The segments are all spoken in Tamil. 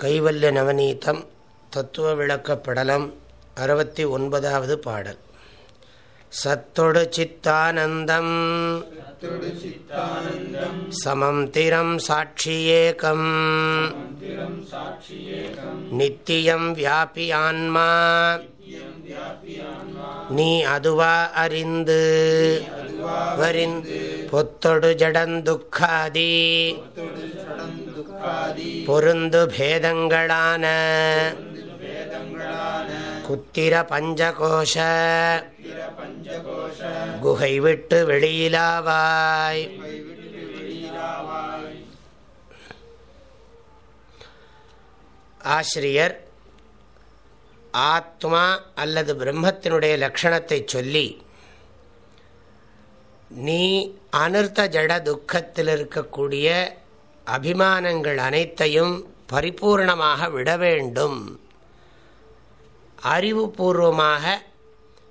கைவல்ய நவநீதம் தத்துவ விளக்கப்படலம் அறுபத்தி ஒன்பதாவது பாடல். சத்தொடு சித்தானந்தம் சமம் திரம் சாட்சியேகம் நித்தியம் வியாபி ஆன்மா நீ அதுவா அறிந்து பொத்தொடு ஜடந்துக்காதி பொருந்து பேதங்களான. குத்திர பஞ்சகோஷ. குகை விட்டு வெளியிலாவாய். ஆசிரியர் ஆத்மா அல்லது பிரம்மத்தினுடைய லட்சணத்தை சொல்லி நீ அனிர்த்த ஜட துக்கத்தில் இருக்கக்கூடிய அபிமானங்கள் அனைத்தையும் பரிபூர்ணமாக விட வேண்டும். அறிவுபூர்வமாக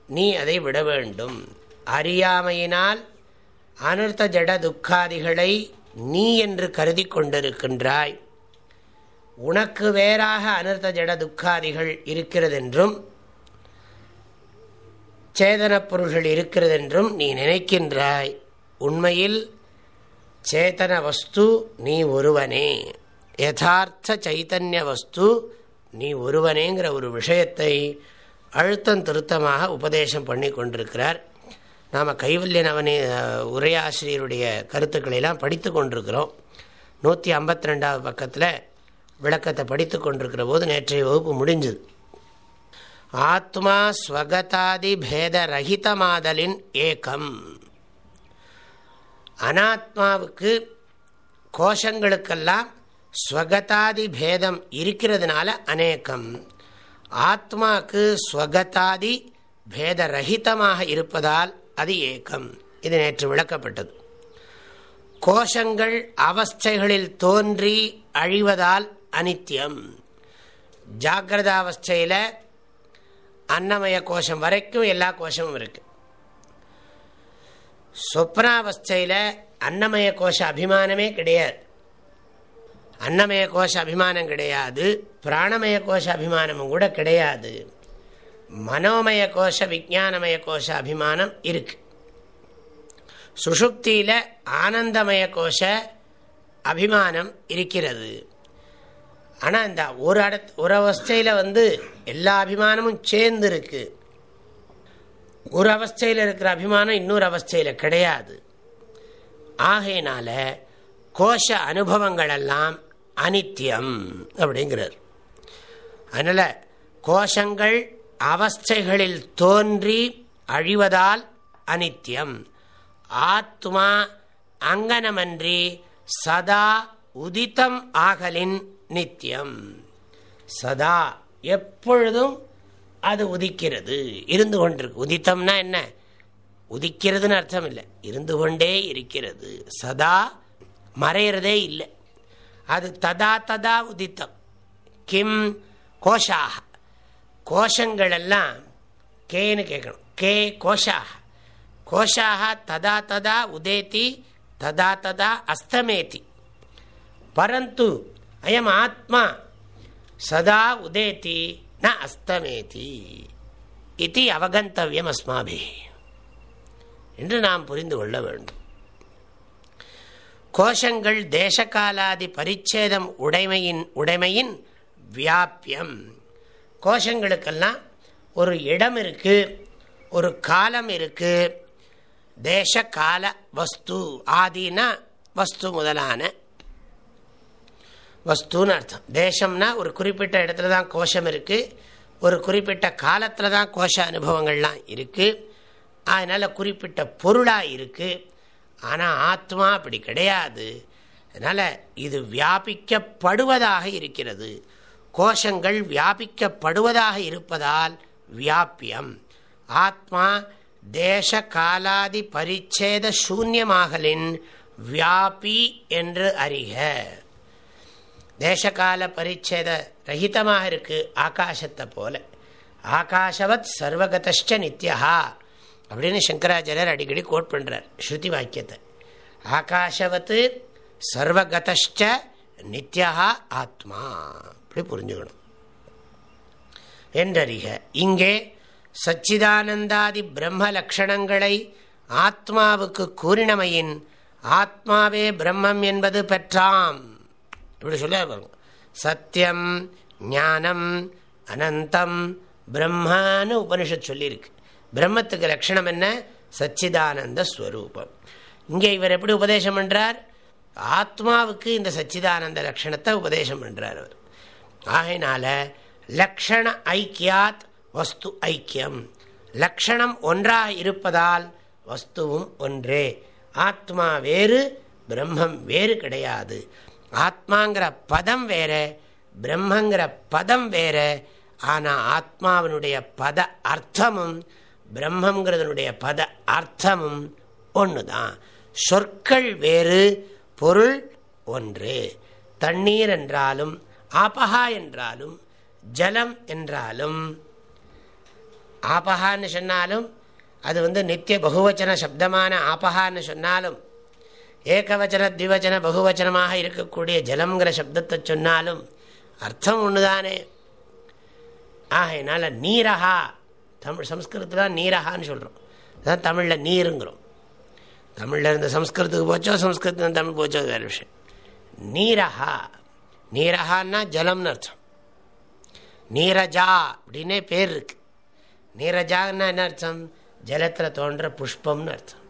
நீ அதை விட வேண்டும். அறியாமையினால் அனர்த்த ஜட துக்காதிகளை நீ என்று கருதி கொண்டிருக்கின்றாய். உனக்கு வேறாக அனர்த்த ஜட துக்காதிகள் இருக்கிறதென்றும் சேதன பொருள்கள் இருக்கிறதென்றும் நீ நினைக்கின்றாய். உண்மையில் சேத்தன வஸ்து நீ ஒருவனே யதார்த்த சைத்தன்ய வஸ்து நீ ஒருவனேங்கிற ஒரு விஷயத்தை அழுத்தம் திருத்தமாக உபதேசம் பண்ணி கொண்டிருக்கிறார் நாம் கைவல்ய நவனி உரையாசிரியருடைய கருத்துக்களெல்லாம் படித்து கொண்டிருக்கிறோம். நூற்றி ஐம்பத்தி ரெண்டாவது பக்கத்தில் விளக்கத்தை படித்து கொண்டிருக்கிற போது நேற்றைய வகுப்பு முடிஞ்சுது. ஆத்மா ஸ்வகதாதி பேதரகிதமாதலின் ஏக்கம். அனாத்மாவுக்கு கோஷங்களுக்கெல்லாம் ஸ்வகதாதி பேதம் இருக்கிறதுனால அநேகம். ஆத்மாக்கு ஸ்வகதாதி பேத ரஹிதமாக இருப்பதால் அது ஏக்கம். இது நேற்று விளக்கப்பட்டது. கோஷங்கள் அவஸ்தைகளில் தோன்றி அழிவதால் அனித்தியம் ஜாகிரதாவஸ்தையில் அன்னமய கோஷம் வரைக்கும் எல்லா கோஷமும் இருக்குது சொப்னாவஸ்தையில் அன்னமய கோஷ அபிமானமே கிடையாது. அன்னமய கோஷ அபிமானம் கிடையாது. பிராணமய கோஷ அபிமானமும் கூட கிடையாது. மனோமய கோஷ விஜானமய கோஷ அபிமானம் இருக்கு. சுஷுப்தியில் ஆனந்தமய கோஷ அபிமானம் இருக்கிறது. ஆனால் இந்த ஒரு அட ஒரு அவஸ்தையில் வந்து எல்லா அபிமானமும் சேர்ந்து இருக்குது ஒரு அவஸ்தையில் இருக்கிற அபிமானம் இன்னொரு அவஸ்தையில் கிடையாது. ஆகையினால கோஷ அனுபவங்கள் எல்லாம் அனித்தியம் அப்படிங்கிறார். அதனால் கோஷங்கள் அவஸ்தைகளில் தோன்றி அழிவதால் அனித்தியம். ஆத்மா அங்கனமன்றி சதா உதித்தம் ஆகலின் நித்தியம். சதா எப்பொழுதும் அது உதிக்கிறது. இருந்து கொண்டிருக்கு. உதித்தம்னா என்ன? உதிக்கிறதுன்னு அர்த்தம் இல்லை. இருந்து கொண்டே இருக்கிறது. சதா மறையிறதே இல்லை. அது ததா ததா உதித்தம். கிம் கோஷாக கோஷங்கள் எல்லாம் கேன்னு கேட்கணும். கே கோஷாக கோஷாக ததா ததா உதேத்தி ததா ததா அஸ்தமேதி பரந்து அயம் ஆத்மா சதா உதேத்தி ந அஸ்தமேதி இது அவகந்தவியம் அஸ்மாபி என்று நாம் புரிந்து கொள்ள வேண்டும். கோஷங்கள் தேசகாலாதி பரிச்சேதம் உடைமையின் உடைமையின் வியாபியம் கோஷங்களுக்கெல்லாம் ஒரு இடம் இருக்குது ஒரு காலம் இருக்குது தேச கால வஸ்து ஆதினா வஸ்து முதலான வஸ்துன்னு அர்த்தம். தேசம்னா ஒரு குறிப்பிட்ட இடத்துல தான் கோஷம் இருக்குது ஒரு குறிப்பிட்ட காலத்தில் தான் கோஷ அனுபவங்கள்லாம் இருக்குது அதனால் குறிப்பிட்ட பொருளாக இருக்குது ஆனால் ஆத்மா அப்படி கிடையாது. அதனால் இது வியாபிக்கப்படுவதாக இருக்கிறது. கோஷங்கள் வியாபிக்கப்படுவதாக இருப்பதால் வியாபியம் ஆத்மா தேச காலாதி பரிச்சேத சூன்யமாகலின் வியாபி என்று அறிக. தேசகால பரிச்சேத ரஹிதமாக இருக்கு ஆகாசத்தை போல. ஆகாஷவத் சர்வகதஷ்ட நித்யா அப்படின்னு சங்கராச்சாரியர் அடிக்கடி கோட் பண்ணுறார் ஸ்ருதி வாக்கியத்தை. ஆகாஷவத்து சர்வகதஷ்ட நித்யா ஆத்மா. அப்படி புரிஞ்சுக்கணும். என்றறிக இங்கே சச்சிதானந்தாதி பிரம்ம லக்ஷணங்களை ஆத்மாவுக்கு கூறினமையின் ஆத்மாவே பிரம்மம் என்பது பெற்றாம். இப்படி சொல்ல சத்தியம் ஞானம் அனந்தம் பிரம்மான்னு உபனிஷத் சொல்லியிருக்கு பிரம்மத்துக்கு லட்சணம் என்ன சச்சிதானந்த ஸ்வரூபம் இங்கே இவர் எப்படி உபதேசம் பண்ணுறார் ஆத்மாவுக்கு இந்த சச்சிதானந்த லட்சணத்தை உபதேசம் பண்ணுறார் அவர் ஆகையினால லக்ஷண ஐக்கியாத் வஸ்து ஐக்கியம் லக்ஷணம் ஒன்றாக இருப்பதால் வஸ்துவும் ஒன்றே ஆத்மா வேறு பிரம்மம் வேறு கிடையாது ஆத்மாங்கிற பதம் வேற பிரம்மங்கிற பதம் வேற ஆனால் ஆத்மாவினுடைய பத அர்த்தமும் பிரம்மங்கிறதனுடைய பத அர்த்தமும் ஒன்று தான் சொற்கள் வேறு பொருள் ஒன்று. தண்ணீர் என்றாலும் ஆபஹா என்றாலும் ஜலம் என்றாலும். ஆபஹான்னு சொன்னாலும் அது வந்து நித்திய பகுவச்சன சப்தமான ஆபஹான்னு சொன்னாலும் ஏகவச்சன திவச்சன பகுவச்சனமாக இருக்கக்கூடிய ஜலம்ங்கிற சப்தத்தை சொன்னாலும் அர்த்தம் ஒன்று தானே ஆகையினால நீரஹா தமிழ் சம்ஸ்கிருதத்தில் நீரஹான்னு சொல்கிறோம் அதான் தமிழில் நீருங்கிறோம். தமிழில் இருந்த சம்ஸ்கிருதத்துக்கு போச்சோ சம்ஸ்கிருதம் தமிழ் போச்சோ வேறு விஷயம். நீரஹா நீரஹான்னா ஜலம்னு அர்த்தம். நீரஜா அப்படின்னே பேர் இருக்கு. நீரஜான்னா என்ன அர்த்தம்? ஜலத்தில் தோன்ற புஷ்பம்னு அர்த்தம்.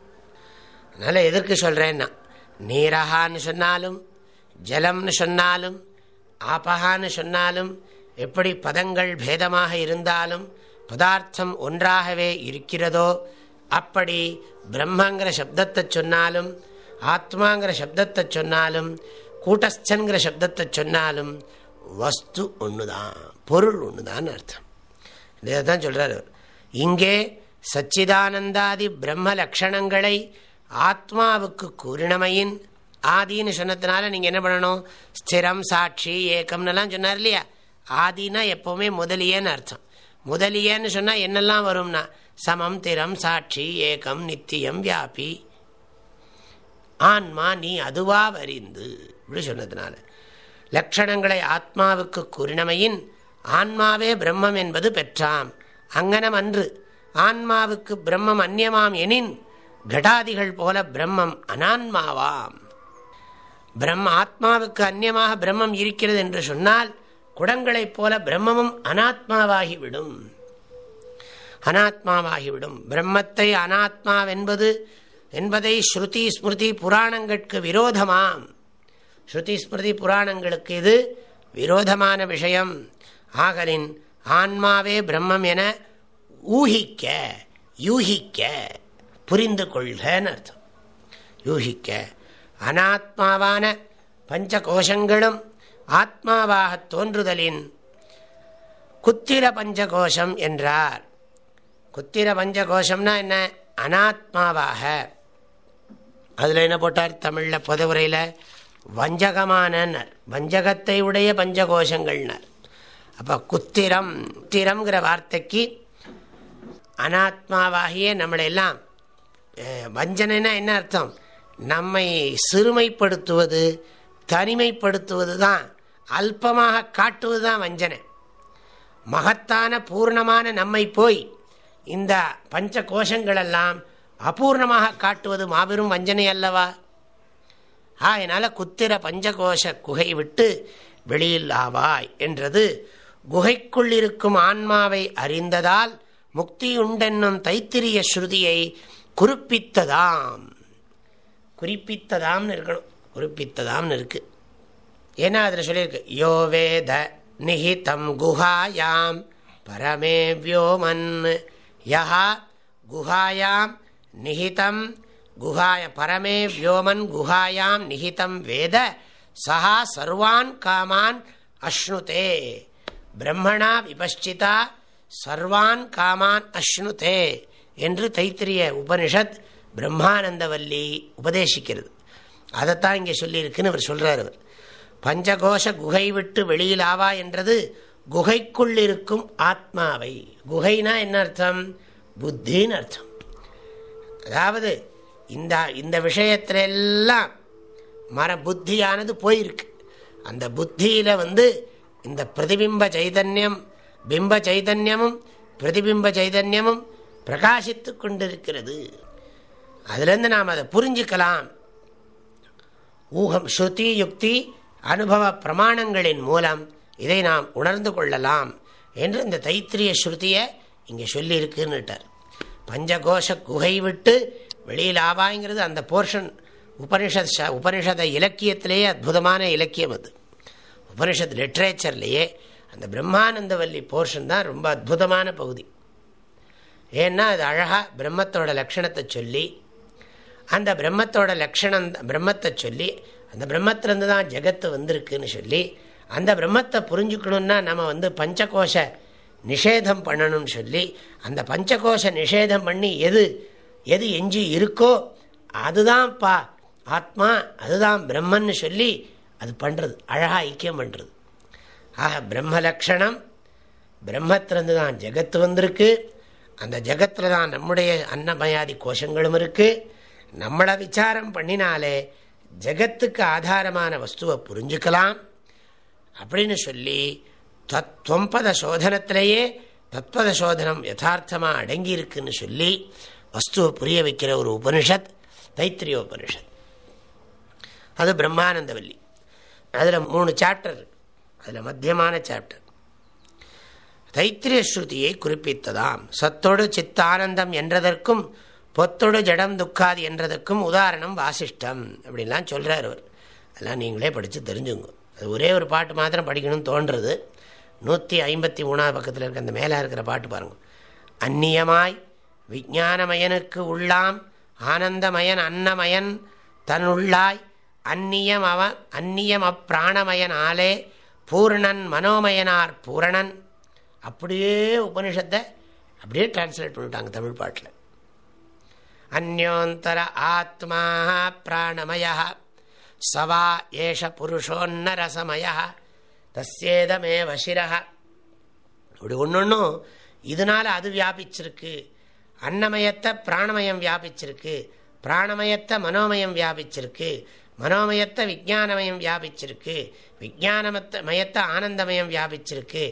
அதனால் எதற்கு சொல்கிறேன்னா நீரகான்னு சொன்னாலும் ஜலம்னு சொன்னாலும் ஆபகான்னு சொன்னாலும் எப்படி பதங்கள் பேதமாக இருந்தாலும் பதார்த்தம் ஒன்றாகவே இருக்கிறதோ அப்படி பிரம்மங்கிற சப்தத்தை சொன்னாலும் ஆத்மாங்கிற சப்தத்தை சொன்னாலும் கூட்டஸ்தன்கிற சப்தத்தை சொன்னாலும் வஸ்து ஒன்று தான் பொருள் ஒன்று தான் அர்த்தம். இதை தான் சொல்கிறார் இங்கே சச்சிதானந்தாதி பிரம்ம லக்ஷணங்களை ஆத்மாவுக்கு கூறினமையின் ஆதின்னு சொன்னதுனால நீங்கள் என்ன பண்ணணும்? ஸ்திரம் சாட்சி ஏக்கம்னுலாம் சொன்னார் இல்லையா? ஆதினா எப்போவுமே முதலியேன்னு அர்த்தம். முதலியேன்னு சொன்னால் என்னெல்லாம் வரும்னா? சமம் திறம் சாட்சி ஏகம் நித்தியம் வியாபி. ஆன்மா நீ அதுவா வரிந்து. இப்படி சொன்னதுனால. லட்சணங்களை ஆத்மாவுக்கு கூறினமையின் ஆன்மாவே பிரம்மம் என்பது பெற்றாம். அங்கனம் அன்று. ஆன்மாவுக்கு பிரம்மம் அந்நியமாம் எனின் கடாதிகள் போல பிரம்மம் அனான்மாவாம் பிரம்ம ஆத்மாவுக்கு அந்நியமாக பிரம்மம் இருக்கிறது என்று சொன்னால் குடங்களைப் போல பிரம்மமும் அனாத்மாவாகிவிடும் அனாத்மாவாகிவிடும் பிரம்மத்தை அனாத்மாவென்பது என்பதை ஸ்ருதி ஸ்மிருதி புராணங்களுக்கு விரோதமாம் ஸ்ருதி ஸ்மிருதி புராணங்களுக்கு இது விரோதமான விஷயம் ஆகலின் ஆன்மாவே பிரம்மம் என ஊகிக்க யூகிக்க புரிந்து கொள்கன்னு அர்த்தம். யூகிக்க அனாத்மாவான பஞ்ச கோஷங்களும் ஆத்மாவாக தோன்றுதலின் குத்திர பஞ்சகோஷம் என்றார். குத்திர பஞ்சகோஷம்னா என்ன? அனாத்மாவாக. அதில் என்ன போட்டார்? தமிழில் பொதுவுரையில் வஞ்சகமானனர் வஞ்சகத்தை உடைய பஞ்சகோஷங்கள்னர். அப்போ குத்திரம் குத்திரம்ங்கிற வார்த்தைக்கு அனாத்மாவாகிய நம்மளெல்லாம் வஞ்சனைனா என்ன அர்த்தம்? நம்மை சிறுமைப்படுத்துவது தனிமைப்படுத்துவது தான் அல்பமாக காட்டுவது தான் வஞ்சனை. மகத்தான பூர்ணமான நம்மை போய் இந்த பஞ்ச கோஷங்களெல்லாம் அபூர்ணமாக காட்டுவது மாபெரும் வஞ்சனை அல்லவா? ஆயினால குத்திர பஞ்சகோஷ குகை விட்டு வெளியில் ஆவாய் என்றது குகைக்குள் இருக்கும் ஆன்மாவை அறிந்ததால் முக்தியுண்டென்னும் தைத்திரிய ஸ்ருதியை குறிப்பித்ததாம் குறிப்பித்ததாம்னு இருக்கணும். குறிப்பித்ததாம்னு இருக்கு. ஏன்னா அதில் சொல்லியிருக்கு யோ வேத நிஹிதம் குஹாயாம் பரமே வியோமன் யா குஹாயாம் நிஹிதம் குஹாய பரமே வியோமன் குஹாயாம் நிஹிதம் வேத சஹா சர்வான் காமான் அஷ்ணுதே. பிரம்மணா விபஷ்சிதா சர்வான் காமான் அஷ்ணுதே. என்று தைத்திரிய உபனிஷத் பிரம்மானந்தவல்லி உபதேசிக்கிறது. அதைத்தான் இங்கே சொல்லியிருக்குன்னு அவர் சொல்கிறார் அவர் பஞ்சகோஷ குகை விட்டு வெளியில் ஆவா என்றது குகைக்குள் இருக்கும் ஆத்மாவை. குகைனா என்ன அர்த்தம்? புத்தின்னு அர்த்தம். அதாவது இந்த இந்த விஷயத்திலெல்லாம் மர புத்தியானது போயிருக்கு. அந்த புத்தியில் வந்து இந்த பிரதிபிம்ப சைதன்யம் பிம்ப சைதன்யமும் பிரதிபிம்ப சைதன்யமும் பிரகாசித்து கொண்டிருக்கிறது. அதுலேருந்து நாம் அதை புரிஞ்சுக்கலாம். ஊகம் ஸ்ருதி யுக்தி அனுபவ பிரமாணங்களின் மூலம் இதை நாம் உணர்ந்து கொள்ளலாம் என்று இந்த தைத்திரிய ஸ்ருதியை இங்கே சொல்லியிருக்குன்னுட்டார். பஞ்சகோஷ குகை விட்டு வெளியில் ஆவாய்ங்கிறது அந்த போர்ஷன் உபனிஷத் உபனிஷத இலக்கியத்திலேயே அற்புதமான இலக்கியம் அது. உபனிஷத் லிட்ரேச்சர்லேயே அந்த பிரம்மானந்தவல்லி போர்ஷன் தான் ரொம்ப அற்புதமான பகுதி. ஏன்னா அது அழகாக பிரம்மத்தோட லக்ஷணத்தை சொல்லி அந்த பிரம்மத்தோட லக்ஷணம் பிரம்மத்தை சொல்லி அந்த பிரம்மத்திலேருந்து தான் ஜெகத்து வந்திருக்குன்னு சொல்லி அந்த பிரம்மத்தை புரிஞ்சுக்கணுன்னா நம்ம வந்து பஞ்சகோஷ நிஷேதம் பண்ணணும்னு சொல்லி அந்த பஞ்சகோஷ நிஷேதம் பண்ணி எது எது எஞ்சி இருக்கோ அதுதான் பா ஆத்மா அதுதான் பிரம்மன்னு சொல்லி அது பண்ணுறது அழகாக ஐக்கியம் பண்ணுறது ஆக பிரம்ம லக்ஷணம் பிரம்மத்திலேருந்து தான் ஜெகத்து வந்திருக்கு. அந்த ஜெகத்தில் தான் நம்முடைய அன்னமயாதி கோஷங்களும் இருக்குது நம்மளை விசாரம் பண்ணினாலே ஜெகத்துக்கு ஆதாரமான வஸ்துவை புரிஞ்சுக்கலாம். அப்படின்னு சொல்லி தத்வம்பத சோதனத்திலேயே தத்வத சோதனம் யதார்த்தமாக அடங்கியிருக்குன்னு சொல்லி வஸ்துவை புரிய வைக்கிற ஒரு உபனிஷத் தைத்திரிய உபனிஷத். அது பிரம்மானந்தவல்லி. அதில் மூணு சாப்டர் அதில் மத்தியமான சாப்டர் தைத்திரிய ஸ்ருதியை குறிப்பித்ததாம் சத்தோடு சித்தானந்தம் என்றதற்கும் பொத்தொடு ஜடம் துக்காது என்றதற்கும் உதாரணம் வாசிஷ்டம். அப்படின்லாம் சொல்கிறார் அவர். அதெல்லாம் நீங்களே படித்து தெரிஞ்சுங்க. அது ஒரே ஒரு பாட்டு மாத்திரம் படிக்கணும்னு தோன்றுறது நூற்றி ஐம்பத்தி மூணாவது பக்கத்தில் இருக்க அந்த மேலே இருக்கிற பாட்டு பாருங்க. அந்நியமாய் விஜானமயனுக்கு உள்ளாம் ஆனந்தமயன் அன்னமயன் தன்னுள்ளாய் அந்நியம் அவ அந்நியம் அப்பிராணமயனாலே பூர்ணன் மனோமயனார் பூரணன். அப்படியே உபனிஷத்தை அப்படியே டிரான்ஸ்லேட் பண்ணிவிட்டாங்க தமிழ் பாட்டில். அந்யோந்தர ஆத்மா பிராணமய சவா ஏஷ புருஷோன்னரசமய தஸ்யேதமே வசிர இப்படி ஒன்று ஒன்றும் இதனால் அது வியாபிச்சிருக்கு. அன்னமயத்தை பிராணமயம் வியாபிச்சிருக்கு. பிராணமயத்தை மனோமயம் வியாபிச்சிருக்கு. மனோமயத்தை விஜானமயம் வியாபிச்சிருக்கு. விஜானமத்த மயத்தை ஆனந்தமயம் வியாபிச்சிருக்கு.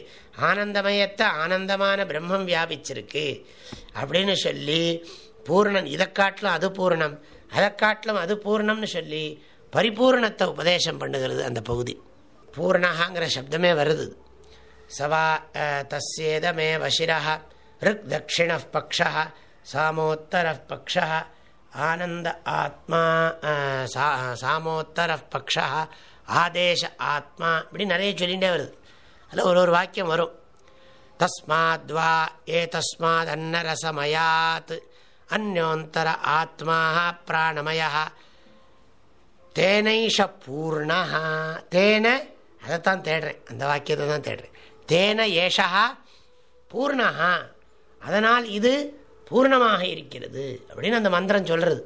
ஆனந்தமயத்தை ஆனந்தமான பிரம்மம் வியாபிச்சிருக்கு. அப்படின்னு சொல்லி பூர்ணம் இதை காட்டிலும் அது பூர்ணம் அதை காட்டிலும் அது பூர்ணம்னு சொல்லி பரிபூர்ணத்தை உபதேசம் பண்ணுகிறது அந்த பகுதி. பூர்ணகாங்கிற சப்தமே வருது. சவா தஸ்யேதமே வசிரா ரிக் தட்சிண பக்ஷ சாமோத்தர பக்ஷா ஆனந்த ஆத்மா சாமோத்தர பக்ஷா ஆதேஷ ஆத்மா இப்படி நிறைய சொல்லிகிட்டே வருது. அதில் ஒரு ஒரு வாக்கியம் வரும். தஸ்மாத்வா ஏ தஸ்மாத் அன்னரசமயாத் அந்யோந்தர ஆத்மா பிராணமய தேனைஷ பூர்ணா தேன அதைத்தான் தேடுறேன். அந்த வாக்கியத்தை தான் தேடுறேன். தேன ஏஷா பூர்ணா அதனால் இது பூர்ணமாக இருக்கிறது அப்படின்னு அந்த மந்திரம் சொல்கிறது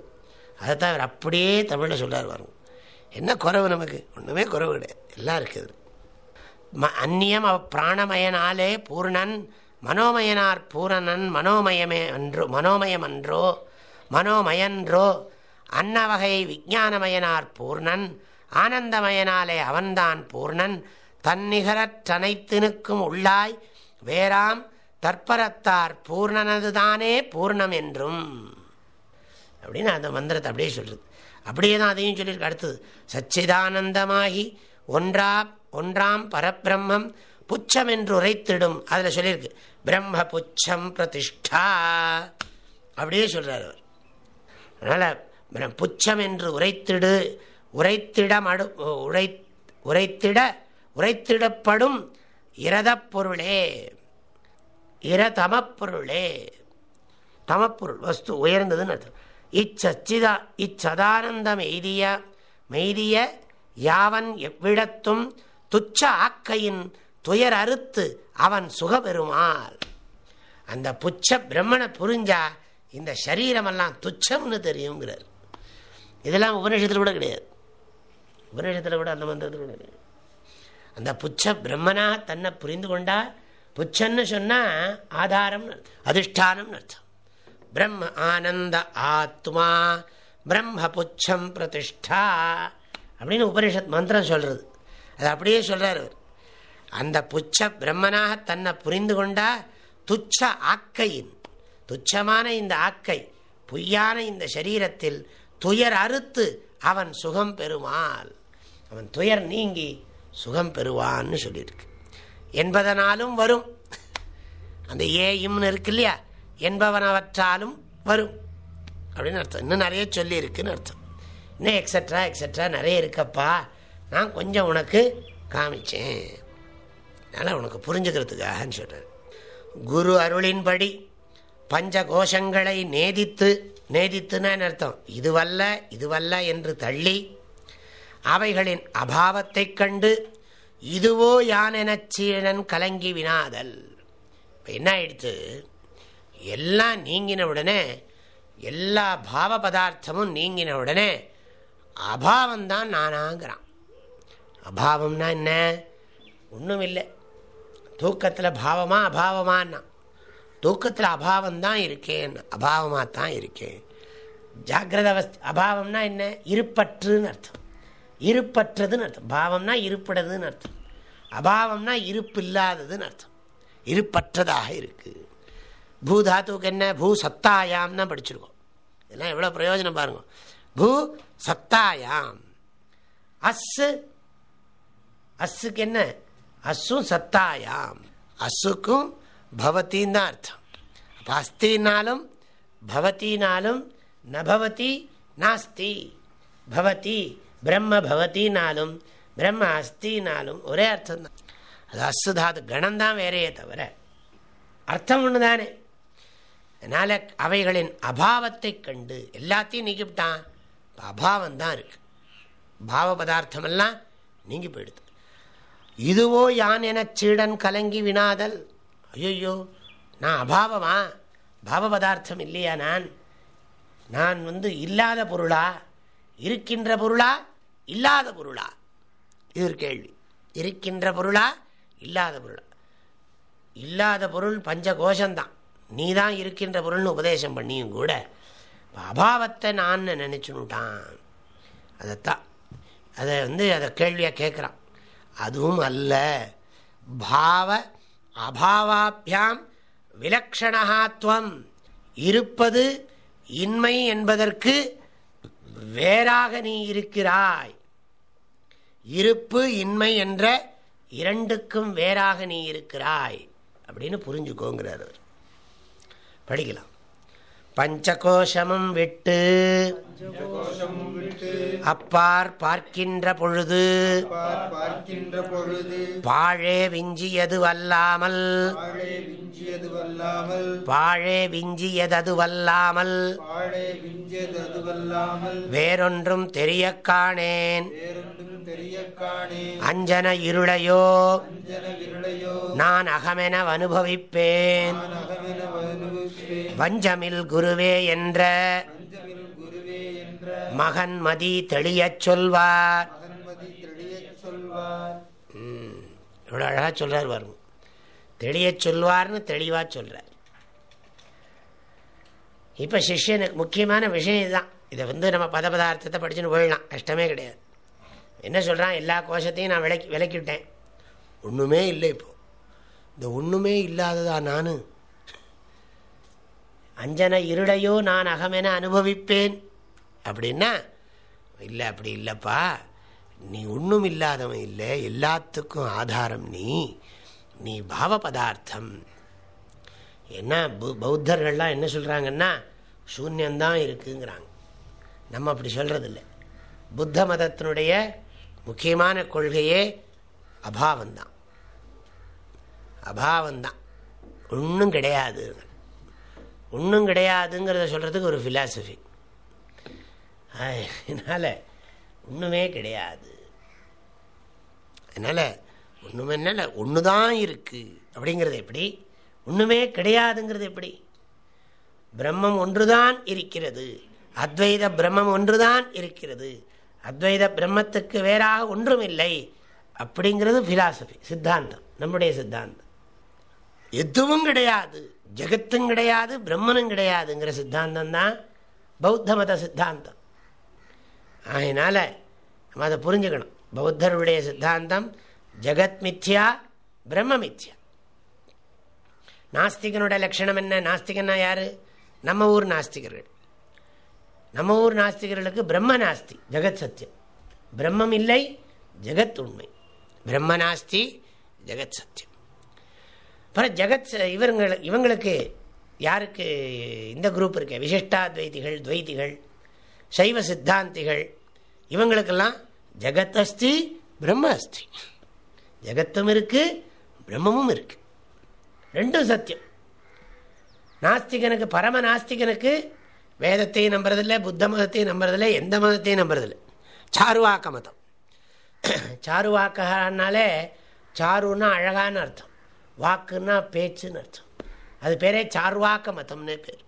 அதைத்தான் அவர் அப்படியே தமிழில் சொல்கிறார் வரும் என்ன குறவு நமக்கு? ஒன்றுமே குறவு கிடையாது. எல்லாம் இருக்குது. ம அந்நியம் அவ பிராணமயனாலே பூர்ணன் மனோமயனார் பூரணன் மனோமயமே அன்றோ மனோமயம் அன்றோ மனோமயன்றோ அன்ன வகை விஜானமயனார் பூர்ணன் ஆனந்தமயனாலே அவன்தான் பூர்ணன் தன்னிகரற்றனைத்தினுக்கும் உள்ளாய் வேறாம் தற்பரத்தார் பூர்ணனதுதானே பூர்ணம் என்றும் அப்படின்னு அந்த மந்திரத்தை அப்படியே சொல்கிறது அப்படியே தான் அதையும் சொல்லியிருக்கு. அடுத்தது சச்சிதானந்தமாகி ஒன்றா ஒன்றாம் பரபிரம்மம் புச்சம் என்று உரைத்திடும் அதில் சொல்லியிருக்கு பிரம்ம புச்சம் பிரதிஷ்டா. அப்படியே சொல்கிறார் அவர். அதனால் புச்சம் என்று உரைத்திடு உரைத்திடம் அடு உரை உரைத்திட உரைத்திடப்படும் இரதப் பொருளே. இரதமப்பொருளே தமப்பொருள். வஸ்து உயர்ந்ததுன்னு அர்த்தம். இச்சச்சிதா இச்சதானந்தம் எய்திய மெய்திய யாவன் எவ்விடத்தும் துச்ச ஆக்கையின் துயர் அறுத்து அவன் சுகபெருமாள் அந்த புச்ச பிரம்மனை புரிஞ்சா இந்த சரீரமெல்லாம் துச்சம்னு தெரியுங்கிறார். இதெல்லாம் உபநிஷத்தில் கூட கிடையாது. உபநிஷத்தில் கூட அந்த மந்திரத்தில் கூட கிடையாது. அந்த புச்ச பிரம்மனாக தன்னை புரிந்து கொண்டால் புச்சன்னு சொன்னால் ஆதாரம் அதிஷ்டானம்னு அர்த்தம். பிரம்ம ஆனந்த ஆத்மா பிரம்ம புச்சம் பிரதிஷ்டா அப்படின்னு உபனிஷத் மந்திரம் சொல்கிறது அது அப்படியே சொல்கிறார் அவர். அந்த புச்ச பிரம்மனாக தன்னை புரிந்து கொண்டா துச்ச ஆக்கையின் துச்சமான இந்த ஆக்கை பொய்யான இந்த சரீரத்தில் துயர் அறுத்து அவன் சுகம் பெறுவாள். அவன் துயர் நீங்கி சுகம் பெறுவான்னு சொல்லியிருக்கு. என்பதனாலும் வரும். அந்த ஏயும்னு இருக்கு இல்லையா என்பவனவற்றாலும் வரும். அப்படின்னு அர்த்தம். இன்னும் நிறைய சொல்லி இருக்குன்னு அர்த்தம். இன்னும் எக்ஸட்ரா எக்ஸட்ரா நிறைய இருக்கப்பா. நான் கொஞ்சம் உனக்கு காமிச்சேன். அதனால் உனக்கு புரிஞ்சுக்கிறதுக்காகன்னு சொல்கிறார் குரு அருளின்படி பஞ்ச கோஷங்களை நேதித்து நேதித்துன்னு அர்த்தம்? இதுவல்ல இதுவல்ல என்று தள்ளி அவைகளின் அபாவத்தைக் கண்டு இதுவோ யான் எனச் சீழன் கலங்கி வினாதல். இப்போ என்ன ஆயிடுத்து எல்லாம் நீங்கின உடனே எல்லா பாவ பதார்த்தமும் நீங்கின உடனே அபாவம்தான் நானாங்கிறான். அபாவம்னா என்ன? ஒன்றும் இல்லை தூக்கத்தில் பாவமா அபாவமானா தூக்கத்தில் அபாவம்தான் இருக்கேன் அபாவமாக தான் இருக்கேன். ஜாகிரத அவஸ்த அபாவம்னா என்ன? இருப்பற்றுன்னு அர்த்தம். இருப்பற்றதுன்னு அர்த்தம். பாவம்னா இருப்பிடதுன்னு அர்த்தம். அபாவம்னா இருப்பு இல்லாததுன்னு அர்த்தம். இருப்பற்றதாக இருக்குது பூதாத்துக்கு என்ன? பூ சத்தாயாம் தான் படிச்சிருக்கோம். இதெல்லாம் எவ்வளோ பிரயோஜனம் பாருங்க. பூ சத்தாயாம். அஸ்ஸு அஸ்ஸுக்கு என்ன? அஸ்ஸும் சத்தாயாம். அஸ்ஸுக்கும் பவத்தின்னு தான் அர்த்தம். அப்போ அஸ்தினாலும் பவத்தினாலும் நபவதி நாஸ்தி. பவதி பிரம்ம பவத்தினாலும் பிரம்ம அஸ்தினாலும் ஒரே அர்த்தம் தான். அது அஸ்ஸு தாது கணம்தான் வேறையே தவிர அர்த்தம் ஒன்று தானே. அதனால் அவைகளின் அபாவத்தை கண்டு எல்லாத்தையும் நீக்கிவிட்டான். இப்போ அபாவம் தான் இருக்கு. பாவ பதார்த்தமெல்லாம் நீங்கி போயிடுது. இதுவோ யான் என சீடன் கலங்கி வினாதல். ஐயோ நான் அபாவமா? பாவ பதார்த்தம் இல்லையா நான்? நான் வந்து இல்லாத பொருளா? இருக்கின்ற பொருளா? இல்லாத பொருளா? இது ஒரு கேள்வி. இருக்கின்ற பொருளா? இல்லாத பொருளா. இல்லாத பொருள் பஞ்ச கோஷந்தான் நீ தான் இருக்கின்ற பொருள்னு உபதேசம் பண்ணியும் கூட அபாவத்தை நான் நினச்சுனுட்டான். அதைத்தான். அதை வந்து அதை கேள்வியாக கேட்குறான் அதுவும் அல்ல. பாவ அபாவாபியாம் விலக்ஷணகாத்வம் இருப்பது இன்மை என்பதற்கு வேறாக நீ இருக்கிறாய். இருப்பு இன்மை என்ற இரண்டுக்கும் வேறாக நீ இருக்கிறாய். அப்படின்னு புரிஞ்சுக்கோங்கிறார் அவர். படிக்கலாம். பஞ்சகோஷமும் விட்டு அப்பார் பார்க்கின்ற பொழுது பாழே விஞ்சியது வல்லாமல் பாழே விஞ்சியதது வல்லாமல் வேறொன்றும் தெரிய காணேன் வேறொன்றும் தெரிய காணே அஞ்சன இருளையோ நான் அகமென அனுபவிப்பேன் வஞ்சமில் குருவே என்ற பஞ்சமில் குருவே என்ற மகன் மதி தெளியச் சொல்வார். இவ்வளோ அழகாக சொல்கிறார் பாருங்க. தெளியச் சொல்வார்னு தெளிவாக சொல்கிறார் இப்போ சிஷ்யனுக்கு முக்கியமான விஷயம் இதுதான். இதை வந்து நம்ம பத பதார்த்தத்தை படிச்சுன்னு போயிடலாம். கஷ்டமே கிடையாது. என்ன சொல்கிறான் எல்லா கோஷத்தையும் நான் விளக்கி விளக்கிவிட்டேன். ஒன்றுமே இல்லை இப்போது இந்த ஒன்றுமே இல்லாததா நான்? அஞ்சன இருளையோ நான் அகமென அனுபவிப்பேன். அப்படின்னா இல்லை அப்படி இல்லைப்பா. நீ ஒன்றும் இல்லாதவன் இல்லை. எல்லாத்துக்கும் ஆதாரம் நீ. நீ பாவ பதார்த்தம். என்ன பௌத்தர்கள்லாம் என்ன சொல்கிறாங்கன்னா சூன்யந்தான் இருக்குங்கிறாங்க. நம்ம அப்படி சொல்கிறதில்ல புத்த மதத்தினுடைய முக்கியமான கொள்கையே அபாவந்தான். அபாவந்தான். ஒன்றும் கிடையாது. ஒன்றும் கிடையாதுங்கிறத சொல்கிறதுக்கு ஒரு ஃபிலாசபி அதனால் ஒன்றுமே கிடையாது. அதனால் ஒன்றுமே என்ன ஒன்று தான் இருக்குது அப்படிங்கிறது எப்படி? ஒன்றுமே கிடையாதுங்கிறது எப்படி? பிரம்மம் ஒன்றுதான் இருக்கிறது. அத்வைத பிரம்மம் ஒன்றுதான் இருக்கிறது. அத்வைத பிரம்மத்துக்கு வேறாக ஒன்றும் இல்லை அப்படிங்கிறது ஃபிலாசபி சித்தாந்தம் நம்முடைய சித்தாந்தம். எதுவும் கிடையாது ஜெகத்தும் கிடையாது பிரம்மனும் கிடையாதுங்கிற சித்தாந்தம் தான் பௌத்த மத சித்தாந்தம். அதனால் நம்ம அதை புரிஞ்சுக்கணும். பௌத்தருடைய சித்தாந்தம் ஜெகத் மித்யா பிரம்ம மித்யா. நாஸ்திகனோட லட்சணம் என்ன? நாஸ்திகன்னா யாரு? நம்ம ஊர் நாஸ்திகர்கள். நம்ம ஊர் நாஸ்திகர்களுக்கு பிரம்ம நாஸ்தி ஜெகத் சத்தியம் பிரம்மம் இல்லை ஜெகத் உண்மை. பிரம்ம நாஸ்தி ஜெகத் சத்தியம் அப்புறம் ஜெகத் இவங்களுக்கு இவங்களுக்கு யாருக்கு இந்த குரூப் இருக்கு? விசிஷ்டாத்வைதிகள் துவைதிகள் சைவ சித்தாந்திகள் இவங்களுக்கெல்லாம் ஜெகத் அஸ்தி பிரம்ம அஸ்தி. ஜெகத்தும் இருக்கு பிரம்மமும் இருக்கு. ரெண்டும் சத்தியம் நாஸ்திகனுக்கு பரம நாஸ்திகனுக்கு வேதத்தையும் நம்புறதில்லை புத்த மதத்தையும் நம்புறதில்லை எந்த மதத்தையும் நம்புறதில்லை. சாருவாக்க மதம். சாருவாக்கனாலே சாருன்னா அழகான அர்த்தம். வாக்குன்னா பேச்சுன்னு அர்த்தம். அது பேரே சார்வாக்க மதம்னு பேர்.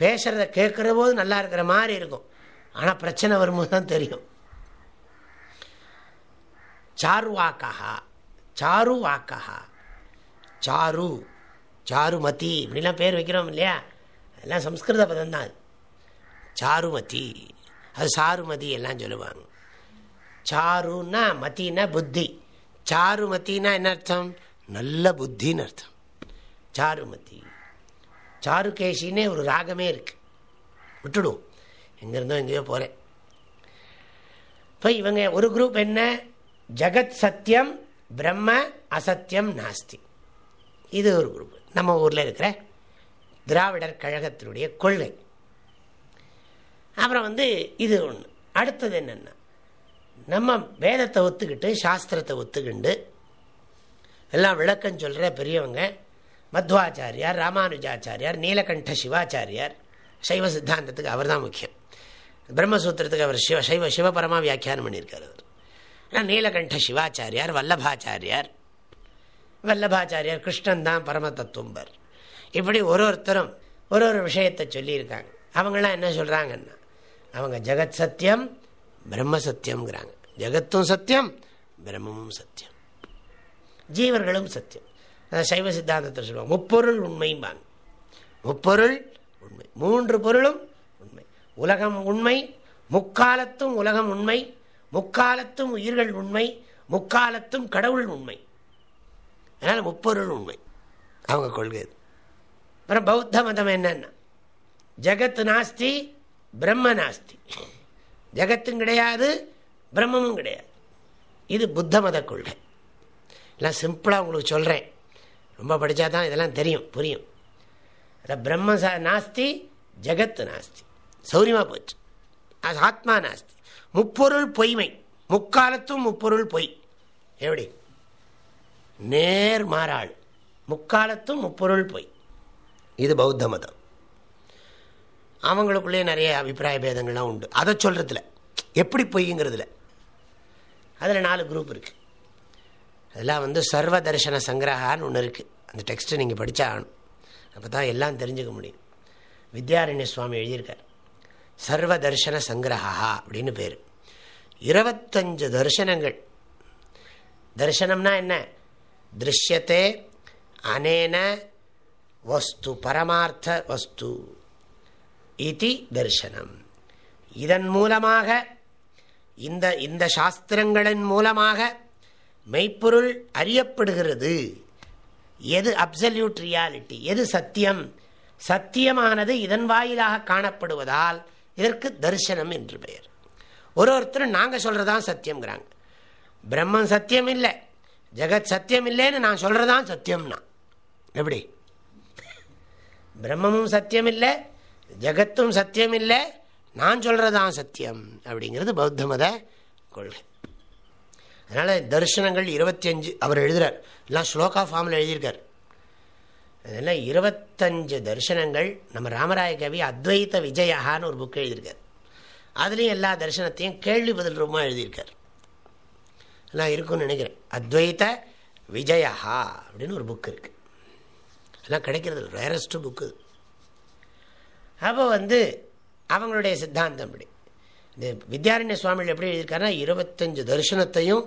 பேசுறத கேட்குற போது நல்லா இருக்கிற மாதிரி இருக்கும். ஆனால் பிரச்சனை வரும்போது தான் தெரியும். சாருவாக்கா சாரு வாக்கா சாரு சாருமதி இப்படிலாம் பேர் வைக்கிறோம் இல்லையா? அதெல்லாம் சம்ஸ்கிருத பதம் தான் சாருமதி. அது சாருமதி எல்லாம் சொல்லுவாங்க. சாருன்னா மத்தின்னா புத்தி. சாருமத்தின்னா என்ன அர்த்தம்? நல்ல புத்தின்னு அர்த்தம். சாருமதி. சாருகேஷின்னே ஒரு ராகமே இருக்கு. விட்டுடும் எங்கேருந்தோ எங்கேயோ போகிறேன் இப்போ இவங்க ஒரு குரூப் என்ன? ஜகத் சத்தியம் பிரம்ம அசத்தியம் நாஸ்தி. இது ஒரு குரூப். நம்ம ஊரில் இருக்கிற திராவிடர் கழகத்தினுடைய கொள்கை. அப்புறம் வந்து இது ஒன்று அடுத்தது என்னென்னா நம்ம வேதத்தை ஒத்துக்கிட்டு சாஸ்திரத்தை ஒத்துக்கிண்டு எல்லாம் விளக்கம் சொல்கிற பெரியவங்க மத்வாச்சாரியார் ராமானுஜாச்சாரியார் நீலகண்ட சிவாச்சாரியார் சைவ சித்தாந்தத்துக்கு அவர் தான் முக்கியம். பிரம்மசூத்திரத்துக்கு அவர் சிவ சைவ சிவபரமா வியாக்கியானம் பண்ணியிருக்கார் அவர். நீலகண்ட சிவாச்சாரியார் வல்லபாச்சாரியார் வல்லபாச்சாரியார் கிருஷ்ணன் தான் பரம தத்துவம்பர் இப்படி ஒரு ஒருத்தரும் ஒரு ஒரு விஷயத்தை சொல்லியிருக்காங்க. அவங்களாம் என்ன சொல்கிறாங்கன்னா அவங்க ஜெகத் சத்தியம் பிரம்ம சத்தியம்ங்கிறாங்க ஜெகத்தும் சத்தியம் பிரம்மமும் சத்தியம் ஜீவர்களும் சத்தியம் சைவ சித்தாந்தத்தை சொல்லுவாங்க. முப்பொருள் உண்மைம்பாங்க. முப்பொருள் உண்மை. மூன்று பொருளும் உண்மை. உலகம் உண்மை முக்காலத்தும் உலகம் உண்மை முக்காலத்தும் உயிர்கள் உண்மை முக்காலத்தும் கடவுள் உண்மை. அதனால் முப்பொருள் உண்மை. அவங்க கொள்கை அப்புறம் பௌத்த மதம் என்னன்னா ஜெகத் நாஸ்தி பிரம்ம நாஸ்தி. ஜெகத்தும் கிடையாது பிரம்மமும் கிடையாது. இது புத்த மத கொள்கை. எல்லாம் சிம்பிளாக உங்களுக்கு சொல்கிறேன் ரொம்ப படித்தா தான் இதெல்லாம் தெரியும் புரியும். அதான் பிரம்ம நாஸ்தி ஜகத்து நாஸ்தி. சௌரியமாக போச்சு. அது ஆத்மா நாஸ்தி. முப்பொருள் பொய்மை. முக்காலத்தும் முப்பொருள் பொய். எப்படி? நேர் மாறாள். முக்காலத்தும் முப்பொருள் பொய். இது பௌத்த மதம். அவங்களுக்குள்ளேயே நிறைய அபிப்பிராய பேதங்கள்லாம் உண்டு. அதை சொல்கிறதுல எப்படி பொய்ங்கிறதுல. அதில் நாலு குரூப் இருக்குது அதெல்லாம் வந்து சர்வ தரிசன சங்கிரகான்னு ஒன்று இருக்குது அந்த டெக்ஸ்ட்டை நீங்கள் படித்தா ஆகணும். அப்போ தான் எல்லாம் தெரிஞ்சுக்க முடியும். வித்யாரண்ய சுவாமி எழுதியிருக்கார். சர்வ தர்ஷன சங்கிரகா அப்படின்னு பேர். இருபத்தஞ்சு தரிசனங்கள். தரிசனம்னா என்ன? திருஷ்யத்தே அனேன வஸ்து பரமார்த்த வஸ்து. இது தரிசனம் இதன் மூலமாக இந்த இந்த சாஸ்திரங்களின் மூலமாக மெய்ப்பொருள் அறியப்படுகிறது. எது அப்சல்யூட் ரியாலிட்டி எது சத்தியம்? சத்தியமானது இதன் வாயிலாக காணப்படுவதால் இதற்கு தரிசனம் என்று பெயர். ஒரு ஒருத்தரும் நாங்கள் சொல்கிறதான் சத்தியங்கிறாங்க பிரம்மம் சத்தியம் இல்லை ஜெகத் சத்தியம் இல்லைன்னு நான் சொல்கிறதான் சத்தியம்னா. எப்படி? பிரம்மமும் சத்தியம் இல்லை ஜெகத்தும் சத்தியம் இல்லை நான் சொல்கிறதான் சத்தியம் அப்படிங்கிறது பௌத்த மத கொள்கை. அதனால் தரிசனங்கள் இருபத்தி அஞ்சு அவர் எழுதுகிறார் எல்லாம் ஸ்லோகா ஃபார்மில் எழுதியிருக்கார். அதெல்லாம் இருபத்தஞ்சு தரிசனங்கள் நம்ம ராமராய கவி அத்வைத விஜயான்னு ஒரு புக் எழுதியிருக்கார். அதுலேயும் எல்லா தரிசனத்தையும் கேள்வி பதில் ரொம்ப எழுதியிருக்கார். எல்லாம் இருக்குன்னு நினைக்கிறேன். அத்வைத விஜயா அப்படின்னு ஒரு புக் இருக்குது எல்லாம் கிடைக்கிறது ரேரஸ்ட்டு புக்கு அப்போ வந்து அவங்களுடைய சித்தாந்தம் அப்படி இந்த வித்யாரண்ய சுவாமிகள் எப்படி எழுதியிருக்காருன்னா இருபத்தஞ்சு தரிசனத்தையும்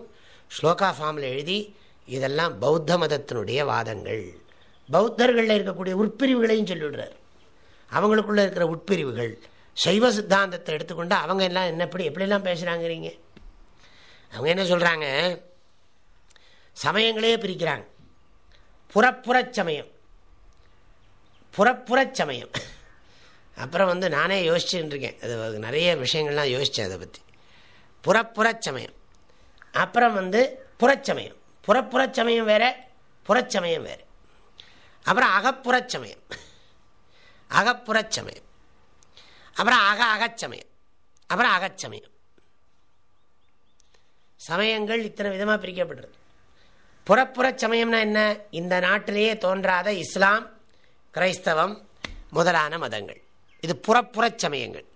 ஸ்லோகா ஃபார்மில் எழுதி இதெல்லாம் பௌத்த மதத்தினுடைய வாதங்கள். பௌத்தர்களில் இருக்கக்கூடிய உட்பிரிவுகளையும் சொல்லிவிடுறார். அவங்களுக்குள்ளே இருக்கிற உட்பிரிவுகள் சைவ சித்தாந்தத்தை எடுத்துக்கொண்டு அவங்க எல்லாம் என்ன எப்படி எப்படிலாம் பேசுகிறாங்கிறீங்க அவங்க என்ன சொல்கிறாங்க சமயங்களே பிரிக்கிறாங்க. புறப்புறச் சமயம். புறப்புறச் சமயம். அப்புறம் வந்து நானே யோசிச்சுட்டு இருக்கேன் அது நிறைய விஷயங்கள்லாம் யோசித்தேன் அதை பற்றி புறப்புறச்சமயம். அப்புறம் வந்து புறச்சமயம். புறப்புறச்சமயம் வேறு வேற புறச்சமயம் வேறு. அப்புறம் அகப்புறச்சமயம். அகப்புறச்சமயம். அப்புறம் அக அகச்சமயம். அப்புறம் அகச்சமயம். சமயங்கள் இத்தனை விதமாக பிரிக்கப்படுறது புறப்புற சமயம்னா என்ன? இந்த நாட்டிலேயே தோன்றாத இஸ்லாம் கிரைஸ்தவம் முதலான மதங்கள். இது புறப்புறச் சமயங்கள்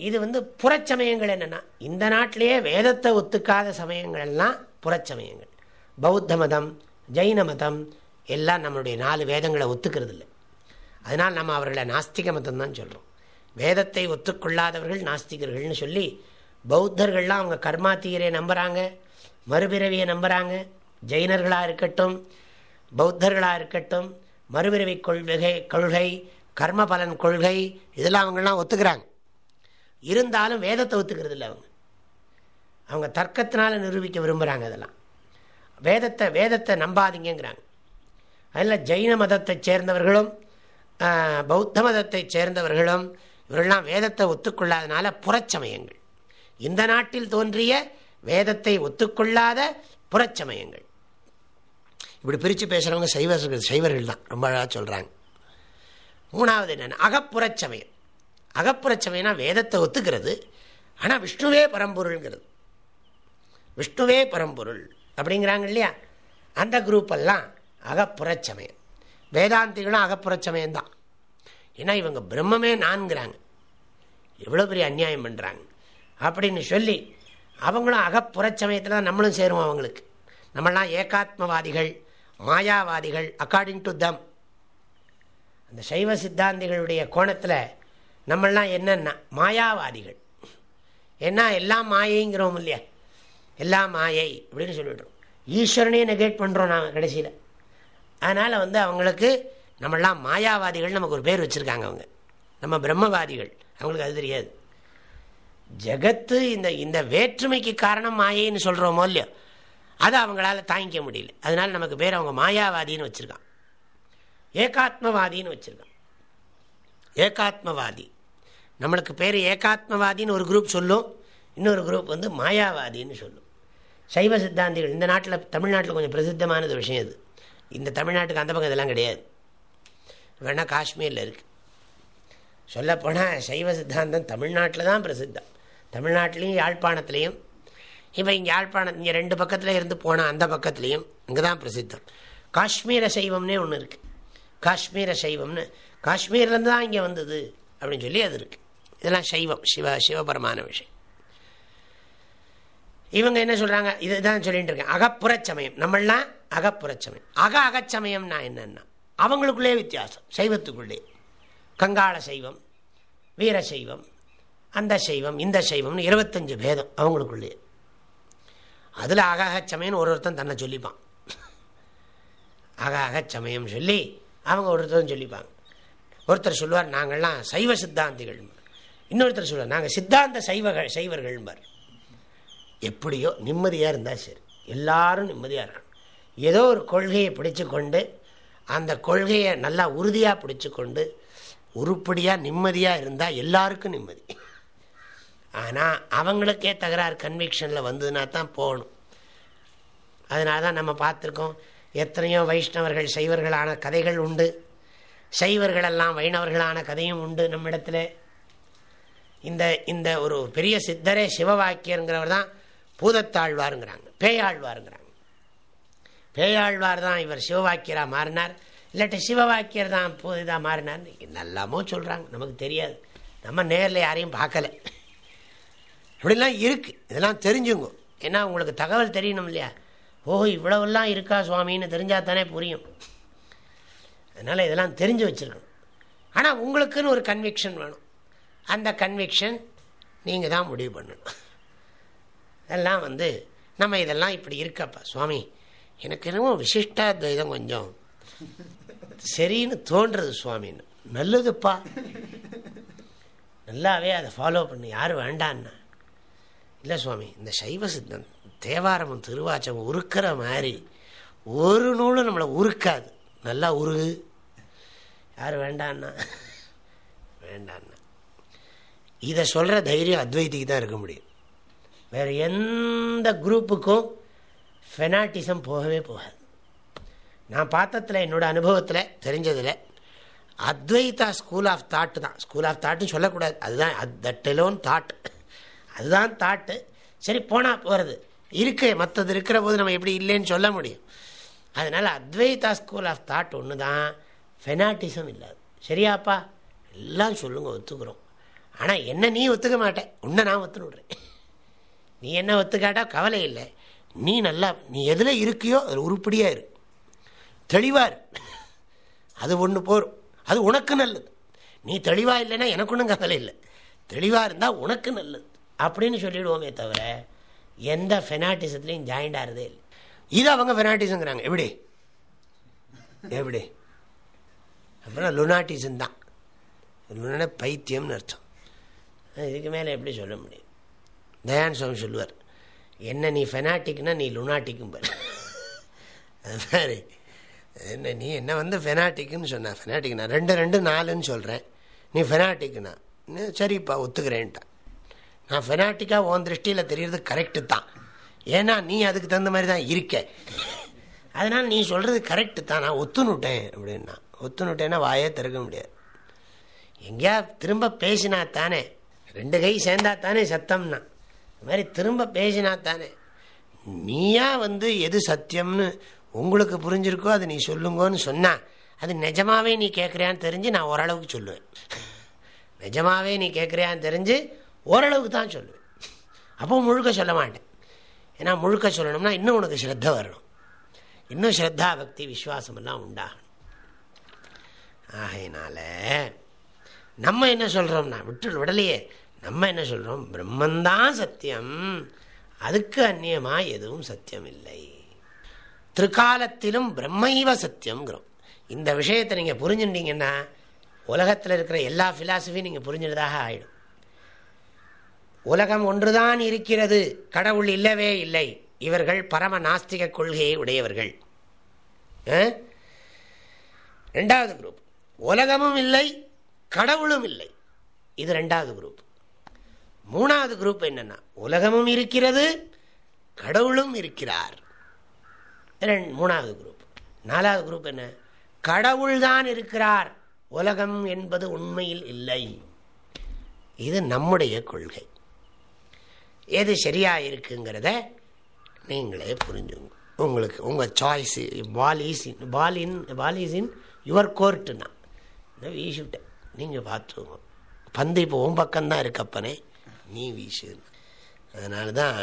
இது வந்து புறச்சமயங்கள் என்னென்னா இந்த நாட்டிலேயே வேதத்தை ஒத்துக்காத சமயங்கள்லாம் புறச்சமயங்கள். பௌத்த மதம் ஜெயின மதம் எல்லாம் நம்மளுடைய நாலு வேதங்களை ஒத்துக்கிறது இல்லை அதனால் நம்ம அவர்களை நாஸ்திக மதம் தான் சொல்கிறோம் வேதத்தை ஒத்துக்கொள்ளாதவர்கள் நாஸ்திகர்கள்னு சொல்லி பௌத்தர்கள்லாம் அவங்க கர்மாத்தீரை நம்புகிறாங்க மறுபிறவியை நம்புகிறாங்க ஜெயினர்களாக இருக்கட்டும் பௌத்தர்களாக இருக்கட்டும் மறுபிறவி கொள்கை கொள்கை கர்ம பலன் கொள்கை இதெல்லாம் அவங்கெல்லாம் ஒத்துக்கிறாங்க. இருந்தாலும் வேதத்தை ஒத்துக்கிறது இல்லை அவங்க. அவங்க தர்க்கத்தினால நிரூபிக்க விரும்புகிறாங்க அதெல்லாம் வேதத்தை வேதத்தை நம்பாதீங்கிறாங்க அதில் ஜெயின மதத்தை சேர்ந்தவர்களும் பௌத்த மதத்தை சேர்ந்தவர்களும் இவர்கள்லாம் வேதத்தை ஒத்துக்கொள்ளாதனால புறச்சமயங்கள். இந்த நாட்டில் தோன்றிய வேதத்தை ஒத்துக்கொள்ளாத புறச்சமயங்கள். இப்படி பிரித்து பேசுகிறவங்க சைவர்கள் சைவர்கள் தான் ரொம்ப அழகாக சொல்கிறாங்க மூணாவது என்னென்ன அகப்புறச்சமயம் அகப்புறச்சமயம்னா வேதத்தை ஒத்துக்கிறது ஆனால் விஷ்ணுவே பரம்பொருள்ங்கிறது. விஷ்ணுவே பரம்பொருள் அப்படிங்கிறாங்க இல்லையா? அந்த குரூப்பெல்லாம் அகப்புறச்சமயம் வேதாந்திகளும் அகப்புறச்சமயம் தான் ஏன்னா இவங்க பிரம்மமே நான்கிறாங்க. எவ்வளோ பெரிய அநியாயம் பண்ணுறாங்க அப்படின்னு சொல்லி அவங்களும் அகப்புறச்சமயத்தில் தான் நம்மளும் சேருவோம் அவங்களுக்கு. நம்மளாம் ஏகாத்மவாதிகள் மாயாவாதிகள் அக்கார்டிங் டு தம் அந்த சைவ சித்தாந்திகளுடைய கோணத்தில் நம்மளாம் என்னென்னா மாயாவாதிகள். ஏன்னா எல்லாம் மாயைங்கிறோம் இல்லையா? எல்லாம் மாயை அப்படின்னு சொல்லிவிடுறோம் ஈஸ்வரனே நெகேட் பண்ணுறோம் நாங்கள் கடைசியில். அதனால் வந்து அவங்களுக்கு நம்மளாம் மாயாவாதிகள் நமக்கு ஒரு பேர் வச்சுருக்காங்க அவங்க. நம்ம பிரம்மவாதிகள். அவங்களுக்கு அது தெரியாது. ஜகத்து இந்த இந்த வேற்றுமைக்கு காரணம் மாயைன்னு சொல்கிறோமோ இல்லையோ அதை அவங்களால தாங்கிக்க முடியல. அதனால் நமக்கு பேர் அவங்க மாயாவாதின்னு வச்சுருக்கான் ஏகாத்மவாதின்னு வச்சுருக்கான். ஏகாத்மவாதி. நம்மளுக்கு பேர் ஏகாத்மவாதின்னு ஒரு குரூப் சொல்லும் இன்னொரு குரூப் வந்து மாயாவாதின்னு சொல்லும். சைவ சித்தாந்திகள் இந்த நாட்டில் தமிழ்நாட்டில் கொஞ்சம் பிரசித்தமானது விஷயம் இது. இந்த தமிழ்நாட்டுக்கு அந்த பக்கம் இதெல்லாம் கிடையாது. வேணால் காஷ்மீரில் இருக்குது சொல்லப்போனால் சைவ சித்தாந்தம் தமிழ்நாட்டில் தான் பிரசித்தம். தமிழ்நாட்டிலையும் யாழ்ப்பாணத்துலேயும். இப்போ இங்கே யாழ்ப்பாணம் இங்கே ரெண்டு பக்கத்தில் இருந்து போனால் அந்த பக்கத்துலேயும் இங்கே தான் பிரசித்தம். காஷ்மீர சைவம்னே ஒன்று இருக்குது காஷ்மீர சைவம்னு. காஷ்மீர்லேருந்து தான் இங்கே வந்தது அப்படின்னு சொல்லி அது இருக்குது இதெல்லாம் சைவம் சிவ சிவபரமான விஷயம். இவங்க என்ன சொல்கிறாங்க இதுதான் சொல்லிட்டு இருக்கேன். அகப்புறச்சமயம். நம்மளாம் அகப்புறச்சமயம். அக அகச்சமயம்னா என்னென்னா அவங்களுக்குள்ளே வித்தியாசம். சைவத்துக்குள்ளே. கங்காள சைவம் வீர சைவம் அந்த சைவம் இந்த சைவம்னு இருபத்தஞ்சு பேதம் அவங்களுக்குள்ளே. அதில் அக ஒரு ஒருத்தன் தன்னை சொல்லிப்பான். அக அகச்சமயம் சொல்லி அவங்க ஒருத்தரும் சொல்லிப்பாங்க. ஒருத்தர் சொல்லுவார் நாங்கள்லாம் சைவ சித்தாந்திகள். இன்னொருத்தர் சொல்லுவார் நாங்கள் சித்தாந்த சைவகள் சைவர்கள்பார். எப்படியோ நிம்மதியாக இருந்தால் சரி. எல்லாரும் நிம்மதியாக இருக்கணும். ஏதோ ஒரு கொள்கையை பிடிச்சு கொண்டு அந்த கொள்கையை நல்லா உறுதியாக பிடிச்சு கொண்டு உருப்படியாக நிம்மதியாக இருந்தால் எல்லாருக்கும் நிம்மதி. ஆனால் அவங்களுக்கே தகராறு கன்விக்ஷனில் வந்ததுன்னா தான் போகணும். அதனால தான் நம்ம பார்த்துருக்கோம் எத்தனையோ வைஷ்ணவர்கள் சைவர்களான கதைகள் உண்டு. சைவர்களெல்லாம் வைணவர்களான கதையும் உண்டு நம்மிடத்தில். இந்த இந்த ஒரு பெரிய சித்தரே சிவவாக்கியருங்கிறவர் தான் பூதத்தாழ்வாருங்கிறாங்க பேயாழ்வாருங்கிறாங்க. பேயாழ்வார் தான் இவர் சிவவாக்கியராக மாறினார். இல்லாட்டி சிவவாக்கியர் தான் இதாக மாறினார் நல்லாமோ சொல்கிறாங்க நமக்கு தெரியாது. நம்ம நேரில் யாரையும் பார்க்கல. இப்படிலாம் இருக்குது இதெல்லாம் தெரிஞ்சுங்க. ஏன்னா உங்களுக்கு தகவல் தெரியணும் இல்லையா? ஓ இவ்வளவுலாம் இருக்கா சுவாமின்னு தெரிஞ்சால் தானே புரியும். அதனால் இதெல்லாம் தெரிஞ்சு வச்சுருக்கணும். ஆனால் உங்களுக்குன்னு ஒரு கன்விக்ஷன் வேணும். அந்த கன்விக்ஷன் நீங்கள் தான் முடிவு பண்ணணும். அதெல்லாம் வந்து நம்ம இதெல்லாம் இப்படி இருக்கப்பா சுவாமி. எனக்கு என்னமோ விசிஷ்டாத்வைதம் கொஞ்சம். சரின்னு தோன்றது சுவாமின்னு. நல்லதுப்பா. நல்லாவே அதை ஃபாலோ பண்ணு. யாரும் வேண்டான்னா. இல்லை சுவாமி இந்த சைவ சித்தம் தேவாரமும் திருவாச்சமும் உருக்கிற மாதிரி ஒரு நூலும் நம்மளை உருக்காது. நல்லா உருகு. யார் வேண்டான்னா? வேண்டான்னா. இதை சொல்கிற தைரியம் அத்வைதிக்கு தான் இருக்க முடியும். வேறு எந்த குரூப்புக்கும் ஃபெனாட்டிசம் போகவே போகாது. நான் பார்த்ததில் என்னோடய அனுபவத்தில் தெரிஞ்சதில் அத்வைதா ஸ்கூல் ஆஃப் தாட்டு தான். ஸ்கூல் ஆஃப் தாட்டுன்னு சொல்லக்கூடாது. அதுதான் தட் எலோன் தாட் அதுதான் தாட்டு சரி போனால் போகிறது இருக்கு மற்றது இருக்கிற போது நம்ம எப்படி இல்லைன்னு சொல்ல முடியும். அதனால் அத்வைதா ஸ்கூல் ஆஃப் தாட் ஒன்று தான் ஃபெனாட்டிசம் இல்லாது. சரியாப்பா? எல்லாம் சொல்லுங்க ஒத்துக்கிறோம். ஆனால் என்ன நீ ஒத்துக்க மாட்டேன் உன்னை நான் ஒத்துனுடுறேன் நீ என்ன ஒத்துக்காட்டா? கவலை இல்லை. நீ நல்லா நீ எதில் இருக்கியோ அதில் உருப்படியாக இரு. தெளிவார் அது ஒன்று போரும். அது உனக்கு நல்லது. நீ தெளிவாக இல்லைன்னா எனக்கு ஒன்றும் கவலை இல்லை. தெளிவாக இருந்தால் உனக்கு நல்லது. அப்படின்னு சொல்லிவிடுவோமே தவிர எந்த ஃபெனாட்டிசத்துலையும் ஜாயிண்ட் ஆகிறதே இல்லை. இது அவங்க ஃபெனாட்டிசங்கிறாங்க எப்படி? எப்படி? அப்புறம் லுனாட்டிசம் தான். லுனா பைத்தியம்னு அர்த்தம். இதுக்கு மேலே எப்படி சொல்ல முடியும்? தயான் சுவாமி சொல்லுவார் என்ன நீ ஃபெனாட்டிக்னா நீ லுனாட்டிக்கும் பாரு. அது மாதிரி. என்ன நீ என்ன வந்து ஃபெனாட்டிக்குன்னு சொன்ன ஃபெனாட்டிக்னா ரெண்டு ரெண்டு நாலுன்னு சொல்கிறேன் நீ ஃபெனாட்டிக்குனா சரிப்பா ஒத்துக்கிறேன்ட்டான் நான் ஃபெனாட்டிக்காக உன் திருஷ்டியில் தெரியறது கரெக்டு தான். ஏன்னா நீ அதுக்கு தகுந்த மாதிரி தான் இருக்க. அதனால் நீ சொல்கிறது கரெக்டு தான். நான் ஒத்துனுட்டேன் அப்படின்னா. ஒத்துனுட்டேன்னா வாயே திறக்க முடியாது. எங்கேயா திரும்ப பேசினா தானே ரெண்டு கை சேர்ந்தா தானே சத்தம்னா? இது மாதிரி திரும்ப பேசினா தானே நீயா வந்து எது சத்தியம்னு உங்களுக்கு புரிஞ்சிருக்கோ அது நீ சொல்லுங்கன்னு சொன்னா அது நிஜமாவே நீ கேட்குறியான்னு தெரிஞ்சு நான் ஓரளவுக்கு சொல்லுவேன். நிஜமாவே நீ கேட்குறியான்னு தெரிஞ்சு ஓரளவுக்கு தான் சொல்லுவேன். அப்போ முழுக்க சொல்ல மாட்டேன். ஏன்னா முழுக்க சொல்லணும்னா இன்னும் உனக்கு ஸ்ரத்த வரணும். இன்னும் ஸ்ரத்தா பக்தி விஸ்வாசமெல்லாம் உண்டாகணும். ஆகையினால நம்ம என்ன சொல்கிறோம்னா விட்டு விடலையே. நம்ம என்ன சொல்கிறோம் பிரம்மந்தான் சத்தியம். அதுக்கு அந்நியமாக எதுவும் சத்தியம் இல்லை திருக்காலத்திலும் பிரம்மைவ சத்தியம்ங்கிறோம். இந்த விஷயத்தை நீங்கள் புரிஞ்சுட்டீங்கன்னா உலகத்தில் இருக்கிற எல்லா ஃபிலாசபியும் நீங்கள் புரிஞ்சுட்டதாக ஆகிடும் உலகம் ஒன்றுதான் இருக்கிறது. கடவுள் இல்லவே இல்லை. இவர்கள் பரம நாஸ்திக கொள்கையை உடையவர்கள். ரெண்டாவது குரூப் உலகமும் இல்லை கடவுளும் இல்லை. இது ரெண்டாவது குரூப் மூணாவது குரூப் என்னன்னா உலகமும் இருக்கிறது கடவுளும் இருக்கிறார். மூணாவது குரூப் நாலாவது குரூப் என்ன? கடவுள் தான் இருக்கிறார். உலகம் என்பது உண்மையில் இல்லை. இது நம்முடைய கொள்கை. எது சரியாக இருக்குங்கிறத நீங்களே புரிஞ்சுங்க. உங்களுக்கு உங்கள் choice ball is ball in ball is in your கோர்ட்டுனா வீசிவிட்டேன் நீங்கள் பார்த்துக்கோங்க. பந்து இப்போ உன் பக்கம்தான் இருக்கப்பனே நீ வீசு. அதனால தான்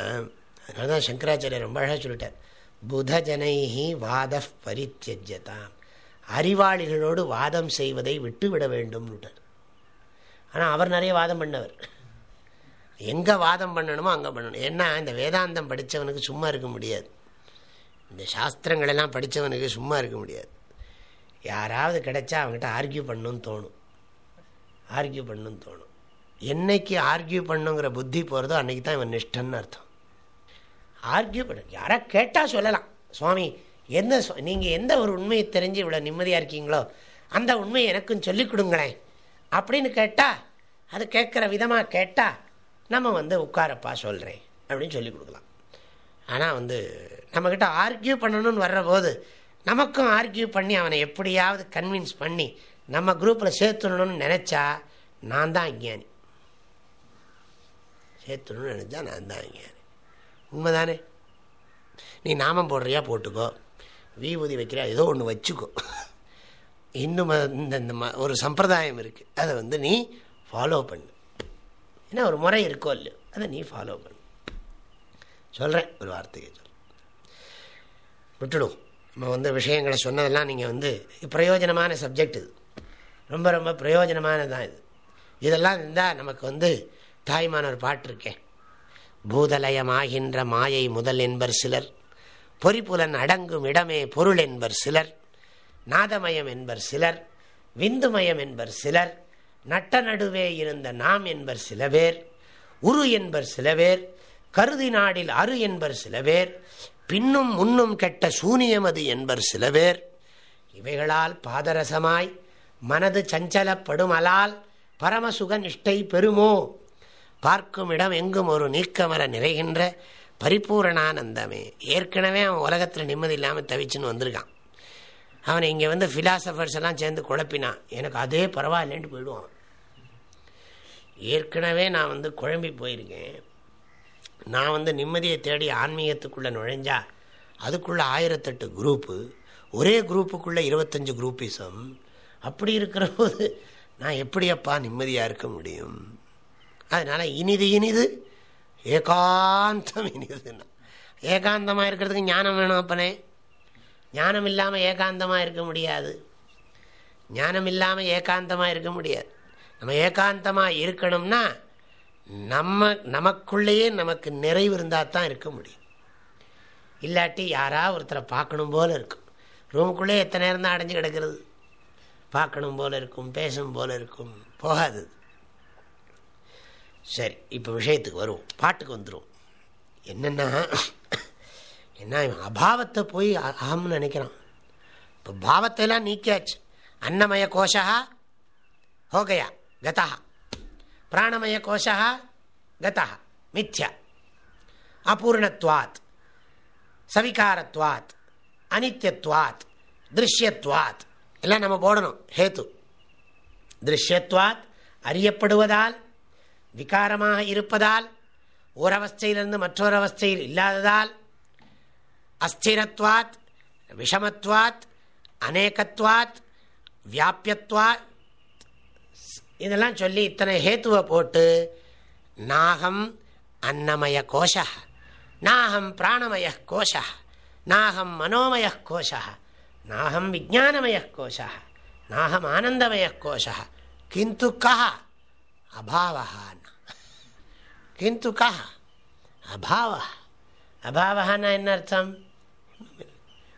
அதனால தான் சங்கராச்சாரியர் ரொம்ப அழகாக சொல்லிட்டார். புத ஜனைஹி வாத பரித்தியஜதாம் அறிவாளிகளோடு வாதம் செய்வதை விட்டுவிட வேண்டும்னுட்டார். ஆனால் அவர் நிறைய வாதம் பண்ணவர். எங்கே வாதம் பண்ணணுமோ அங்கே பண்ணணும். ஏன்னா இந்த வேதாந்தம் படித்தவனுக்கு சும்மா இருக்க முடியாது. இந்த சாஸ்திரங்களெல்லாம் படித்தவனுக்கு சும்மா இருக்க முடியாது. யாராவது கிடைச்சா அவங்ககிட்ட ஆர்கியூ பண்ணணும்னு தோணும். ஆர்கியூ பண்ணணும்னு தோணும். என்னைக்கு ஆர்கியூ பண்ணுங்கிற புத்தி போகிறதோ அன்றைக்கி தான் இவன் நிஷ்டன்னு அர்த்தம். ஆர்கியூ பண்ண. யாராக கேட்டால் சொல்லலாம். சுவாமி எந்த நீங்கள் எந்த ஒரு உண்மையை தெரிஞ்சு இவ்வளோ நிம்மதியாக இருக்கீங்களோ அந்த உண்மையை எனக்கும் சொல்லிக் கொடுங்களேன். அப்படின்னு கேட்டால் அது கேட்குற விதமாக கேட்டால் நம்ம வந்து உட்காரப்பா சொல்கிறேன் அப்படின்னு சொல்லி கொடுக்கலாம். ஆனால் வந்து நம்மக்கிட்ட ஆர்கியூ பண்ணணும்னு வர்றபோது நமக்கும் ஆர்கியூ பண்ணி அவனை எப்படியாவது கன்வின்ஸ் பண்ணி நம்ம குரூப்பில் சேர்த்துடணும்னு நினச்சா நான் தான் அஞ்ஞானி. சேர்த்துணும்னு நினச்சா நான் தான் அஞ்ஞானி. உண்மைதானே? நீ நாமம் போடுறியா போட்டுக்கோ. விபூதி வைக்கிறியா? ஏதோ ஒன்று வச்சுக்கோ. இன்னும் இந்த ஒரு சம்பிரதாயம் இருக்குது அதை வந்து நீ ஃபாலோ பண்ணு. ஏன்னா ஒரு முறை இருக்கோ இல்லையோ அதை நீ ஃபாலோ பண்ணு. சொல்கிறேன் ஒரு வார்த்தையை சொல் விட்டுடும் நம்ம வந்து விஷயங்களை சொன்னதெல்லாம் நீங்கள் வந்து பிரயோஜனமான சப்ஜெக்ட் இது. ரொம்ப ரொம்ப பிரயோஜனமானதான் இது. இதெல்லாம் இருந்தால் நமக்கு வந்து தாய்மான ஒரு பாட்டு இருக்கேன் பூதலயமாகின்ற மாயை முதல் என்பர் சிலர் பொறிப்புலன் அடங்கும் இடமே பொருள் என்பர் சிலர் நாதமயம் என்பர் சிலர் விந்துமயம் என்பர் சிலர் நட்ட நடுவே இருந்த நாம் என்பர் சில பேர் உரு என்பர் சில பேர் கருதி நாடில் அரு என்பர் சில பேர் பின்னும் முன்னும் கெட்ட சூனியமது என்பர் சில பேர். இவைகளால் பாதரசமாய் மனது சஞ்சலப்படுமலால் பரமசுக நிஷ்டை பெறுமோ? பார்க்கும் இடம் எங்கும் ஒரு நீக்கமர நிறைகின்ற பரிபூரணானந்தமே. ஏற்கனவே அவன் உலகத்தில் நிம்மதி இல்லாமல் தவிச்சுன்னு வந்திருக்கான். அவனை இங்கே வந்து ஃபிலாசபர்ஸ் எல்லாம் சேர்ந்து குழப்பினான். எனக்கு அதே பரவாயில்லன்ட்டு போயிடுவான். ஏற்கனவே நான் வந்து குழம்பி போயிருக்கேன். நான் வந்து நிம்மதியை தேடி ஆன்மீகத்துக்குள்ளே நுழைஞ்சா அதுக்குள்ளே ஆயிரத்தெட்டு குரூப்பு ஒரே குரூப்புக்குள்ளே இருபத்தஞ்சு குரூப்பிசம். அப்படி இருக்கிற போது நான் எப்படியப்பா நிம்மதியாக இருக்க முடியும்? அதனால் இனிது இனிது ஏகாந்தம் இனிதுன்னா. ஏகாந்தமாக இருக்கிறதுக்கு ஞானம் வேணும் அப்பனே. ஞானம் இல்லாமல் ஏகாந்தமாக இருக்க முடியாது. ஞானம் இல்லாமல் ஏகாந்தமாக இருக்க முடியாது. நம்ம ஏகாந்தமாக இருக்கணும்னா நம்ம நமக்குள்ளேயே நமக்கு நிறைவு இருந்தால் தான் இருக்க முடியும். இல்லாட்டி யாராவது ஒருத்தரை பார்க்கணும் போல் இருக்கும். ரூமுக்குள்ளே எத்தனை நேரம் தான் அடைஞ்சு கிடக்கிறது? பார்க்கணும் போல் இருக்கும் பேசும் போல் இருக்கும் போகாது. சரி இப்போ விஷயத்துக்கு வருவோம். பாட்டுக்கு வந்துடும் என்னென்னா என்ன அபாவத்தை போய் அகம்னு நினைக்கிறான். இப்போ பாவத்தையெல்லாம் நீக்கியாச்சு. அன்னமய கோஷா ஹோகையா. கதா பிராணமய கோஷா கதா மித்யா அபூர்ணத்வாத் சவிகாரத்வாத் அனித்யத்வாத் திருஷ்யத்வாத் எல்லாம் நம்ம போடணும் ஹேத்து திருஷ்யத்வாத் அறியப்படுவதால்। விகாரமாக இருப்பதால்। ஓரவஸ்தையிலிருந்து மற்றொரு அவஸ்தையில் இல்லாததால்। அஸ்திரத்வாத்। விஷமத்வாத்। அநேகத்வாத்। வியாபியத்வாத்। இதெல்லாம் சொல்லி இத்தனை ஹேத்துவை போட்டு நாகம் அன்னமய கோஷ நாகம் பிராணமய கோஷ நாகம் மனோமய கோஷ நாகம் விஜானமய கோஷ நாகம் ஆனந்தமய கோஷ கிந்து கஹ. அபாவகான் கிந்து கஹ. அபாவ அபாவகான்னா என்ன அர்த்தம்?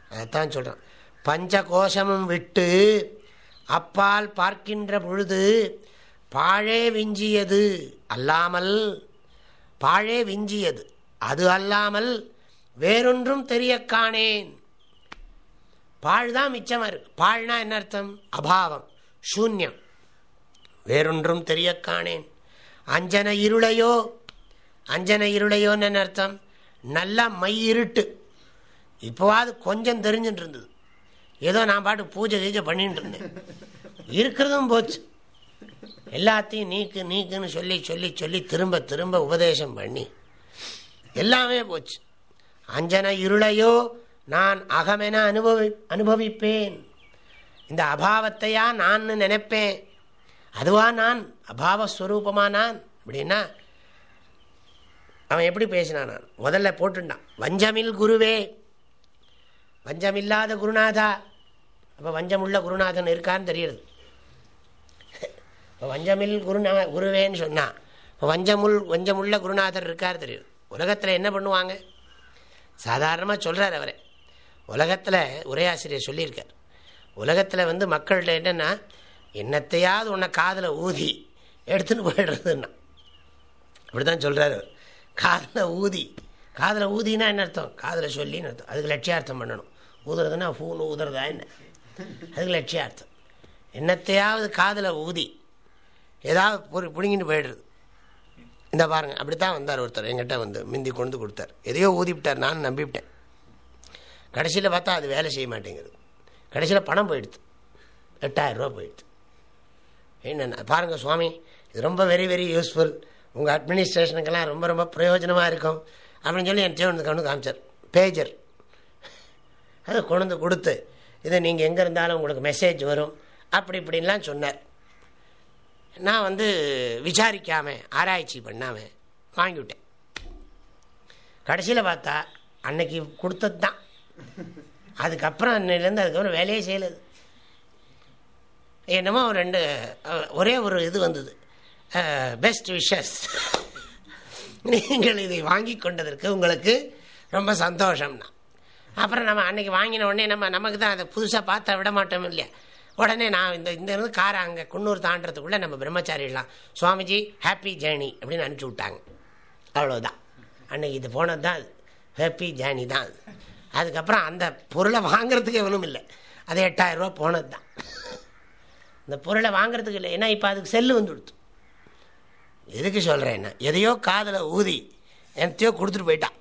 அதைத்தான் சொல்கிறான் பஞ்ச கோஷமும் விட்டு அப்பால் பார்க்கின்ற பொழுது பாழே விஞ்சியது அல்லாமல் பாழே விஞ்சியது. அது அல்லாமல் வேறொன்றும் தெரிய காணேன். பாழ் தான் மிச்சமாக இருக்கு. பாழ்னா என்ன அர்த்தம்? அபாவம் சூன்யம். வேறொன்றும் தெரிய காணேன். அஞ்சன இருளையோ அஞ்சன இருளையோன்னு என்ன அர்த்தம்? நல்லா மை இருட்டு. இப்போவாது கொஞ்சம் தெரிஞ்சுட்டு இருந்தது. ஏதோ நான் பாட்டு பூஜை கீஜை பண்ணிட்டு இருந்தேன். இருக்கிறதும் போச்சு. எல்லாத்தையும் நீக்கு நீக்குன்னு சொல்லி சொல்லி சொல்லி திரும்ப திரும்ப உபதேசம் பண்ணி. எல்லாமே போச்சு. அஞ்சன இருளையோ நான் அகமென அனுபவி அனுபவிப்பேன். இந்த அபாவத்தையா நான் நினைப்பேன். அதுவா நான்? அபாவஸ்வரூபமா நான்? அப்படின்னா அவன் எப்படி பேசினான்? நான் முதல்ல போட்டுட்டான். வஞ்சமில் குருவே. வஞ்சமில்லாத குருநாதா. அப்போ வஞ்சமுள்ள குருநாதன் இருக்கான்னு தெரியுது. இப்போ வஞ்சமில் குருநா குருவேன்னு சொன்னான் இப்போ வஞ்சமுல் வஞ்சமுள்ள குருநாதர் இருக்கார் தெரியும்? உலகத்தில் என்ன பண்ணுவாங்க? சாதாரணமாக சொல்கிறார் அவரை. உலகத்தில் உரையாசிரியர் சொல்லியிருக்கார். உலகத்தில் வந்து மக்கள்கிட்ட என்னென்னா என்னத்தையாவது உன்னை காதில் ஊதி எடுத்துன்னு போயிடுறதுன்னா. அப்படி தான் சொல்கிறாரு காதில் ஊதி. காதில் ஊதினா என்ன அர்த்தம்? காதில் சொல்லின்னு அர்த்தம். அதுக்கு லட்சியார்த்தம் பண்ணணும். ஊதுறதுன்னா பூன்னு ஊதுறதா என்ன? அதுக்கு லட்சியார்த்தம். என்னத்தையாவது காதில் ஊதி ஏதாவது ஒரு பிடுங்கிட்டு போயிடுறது. இந்த பாருங்க அப்படி தான் வந்தார் ஒருத்தர் எங்கிட்ட வந்து மிந்தி கொண்டு கொடுத்தார். எதையோ ஊதிவிட்டார் நான் நம்பிவிட்டேன் கடைசியில் பார்த்தா அது வேலை செய்ய மாட்டேங்குது. கடைசியில் பணம் போயிடுது. எட்டாயிரரூபா போயிடுது. என்னென்ன பாருங்கள் சுவாமி இது ரொம்ப வெரி வெரி யூஸ்ஃபுல் உங்கள் அட்மினிஸ்ட்ரேஷனுக்கெல்லாம் ரொம்ப ரொம்ப பிரயோஜனமாக இருக்கும். அப்படின்னு சொல்லி என் தேவனுக்கு கொண்டு காமிச்சார். பேஜர் அதை கொண்டு கொடுத்து இதை நீங்கள் எங்கே இருந்தாலும் உங்களுக்கு மெசேஜ் வரும். அப்படி இப்படின்லாம் சொன்னார். நான் வந்து விசாரிக்காமல் ஆராய்ச்சி பண்ணாமல் வாங்கிவிட்டேன். கடைசியில் பார்த்தா அன்னைக்கு கொடுத்தது தான் அதுக்கப்புறம் அன்னையிலேருந்து அதுக்கப்புறம் வேலையே செய்யலது என்னமோ ரெண்டு ஒரே ஒரு இது வந்தது. பெஸ்ட் விஷஸ் நீங்கள் இதை வாங்கி கொண்டதற்கு உங்களுக்கு ரொம்ப சந்தோஷம்னா. அப்புறம் நம்ம அன்னைக்கு வாங்கின உடனே நம்ம நமக்கு தான் அதை புதுசாக பார்த்தா விட மாட்டோம் இல்லையா? உடனே நான் இந்த இந்த இருந்து காரை அங்கே குன்னூர் தாண்டதுக்குள்ளே நம்ம பிரம்மச்சாரிடலாம் சுவாமிஜி ஹாப்பி ஜேர்னி அப்படின்னு அனுப்பிச்சி விட்டாங்க. அவ்வளோதான் அன்னைக்கு இது போனது தான் அது. ஹாப்பி ஜேர்னி தான் அது. அதுக்கப்புறம் அந்த பொருளை வாங்குறதுக்கு எவனும் இல்லை. அது எட்டாயிரரூபா போனது தான். இந்த பொருளை வாங்குறதுக்கு இல்லை. ஏன்னா இப்போ அதுக்கு செல்லு வந்து கொடுத்து. எதுக்கு சொல்கிறேன்னா எதையோ காதில் ஊதி என்னத்தையோ கொடுத்துட்டு போயிட்டான்.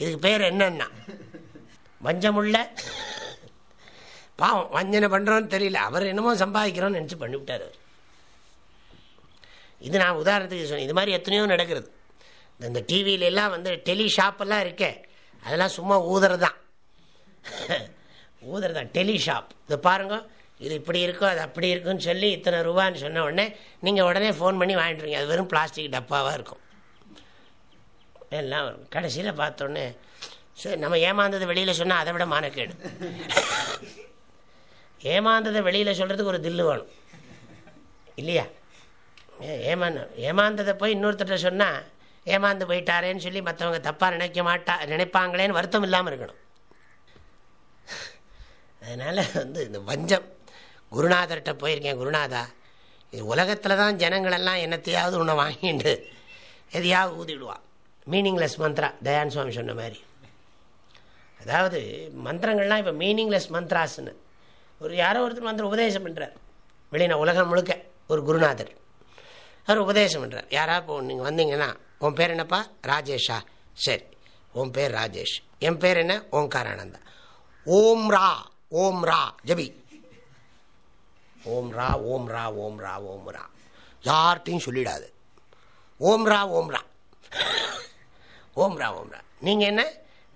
இதுக்கு பேர் என்னன்னா வஞ்சமுள்ள பாவம் வஞ்சனை பண்ணுறோன்னு தெரியல. அவர் என்னமோ சம்பாதிக்கிறோன்னு நினச்சி பண்ணிவிட்டார் அவர். இது நான் உதாரணத்துக்கு சொன்னேன். இது மாதிரி எத்தனையோ நடக்கிறது. இந்த டிவியில எல்லாம் வந்து டெலி ஷாப்பெல்லாம் இருக்கே. அதெல்லாம் சும்மா ஊதுறது தான் ஊதுறது தான் டெலி ஷாப் இதை பாருங்க. இது இப்படி இருக்கும் அது அப்படி இருக்குன்னு சொல்லி இத்தனை ரூபான்னு சொன்ன உடனே நீங்கள் உடனே ஃபோன் பண்ணி வாங்கிட்டுருங்க அது வெறும் பிளாஸ்டிக் டப்பாவாக இருக்கும். எல்லாம் வரும். கடைசியில் பார்த்தோன்னே சரி நம்ம ஏமாந்தது வெளியில் சொன்னால் அதை விட மானக்கேடு. ஏமாந்ததை வெளியில் சொல்கிறதுக்கு ஒரு தில்லு வேணும். இல்லையா? ஏமா ஏமாந்ததை போய் இன்னொருத்தர்கிட்ட சொன்னால் ஏமாந்து போயிட்டாரேன்னு சொல்லி மற்றவங்க தப்பாக நினைக்க மாட்டா நினைப்பாங்களேன்னு வருத்தம் இல்லாமல் இருக்கணும். அதனால் வந்து இந்த வஞ்சம். குருநாதர்கிட்ட போயிருக்கேன் குருநாதா. இது உலகத்தில் தான் ஜனங்களெல்லாம் என்னத்தையாவது ஒன்று வாங்கிட்டு எதையாவது ஊதிடுவான் மீனிங்லெஸ் மந்த்ரா தயான் சுவாமி சொன்ன மாதிரி. அதாவது மந்திரங்கள்லாம் இப்போ மீனிங்லெஸ் மந்த்ராஸ்ன்னு ஒரு யாரோ ஒருத்தர் வந்து உபதேசம் பண்ணுறார் வெளியின உலகம் முழுக்க ஒரு குருநாதர். அவர் உபதேசம் பண்ணுறார் யாரா இப்போ நீங்கள் வந்தீங்கன்னா உன் பேர் என்னப்பா? ராஜேஷா. சரி உன் பேர் ராஜேஷ். என் பேர் என்ன? ஓங்காரானந்தா ஓம் ரா ஓம் ரா ஜபி. ஓம் ரா ஓம் ரா ஓம் ரா ஓம் ரா. யார்கிட்டையும் சொல்லிடாது. ஓம் ரா ஓம் ரா. ஓம் ரா ஓம் ரா. நீங்கள் என்ன?